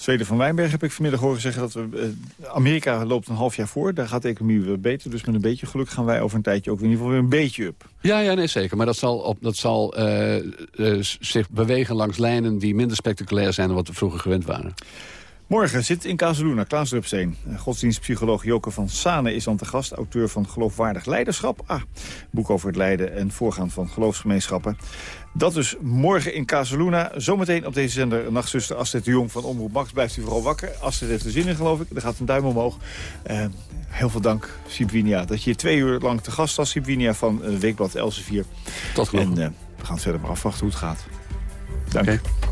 Zweden van Wijnberg heb ik vanmiddag horen zeggen dat we, uh, Amerika loopt een half jaar voor. Daar gaat de economie weer beter. Dus met een beetje geluk gaan wij over een tijdje ook in ieder geval weer een beetje up. Ja, ja nee, zeker. Maar dat zal, op, dat zal uh, uh, zich bewegen langs lijnen die minder spectaculair zijn dan wat we vroeger gewend waren. Morgen zit in Kazeluna Klaas Drupsteen. Godsdienstpsycholoog Joke van Sane is aan te gast. Auteur van Geloofwaardig Leiderschap. Ah, boek over het lijden en voorgaan van geloofsgemeenschappen. Dat dus morgen in Casaluna. Zometeen op deze zender nachtzuster Astrid de Jong van Omroep Max. Blijft u vooral wakker. Astrid heeft er zin in, geloof ik. Er gaat een duim omhoog. Uh, heel veel dank, Sibwinia, dat je twee uur lang te gast was. Sibwinia van uh, Weekblad Elsevier. Tot genoeg. En uh, we gaan verder maar afwachten hoe het gaat. Dank. Okay.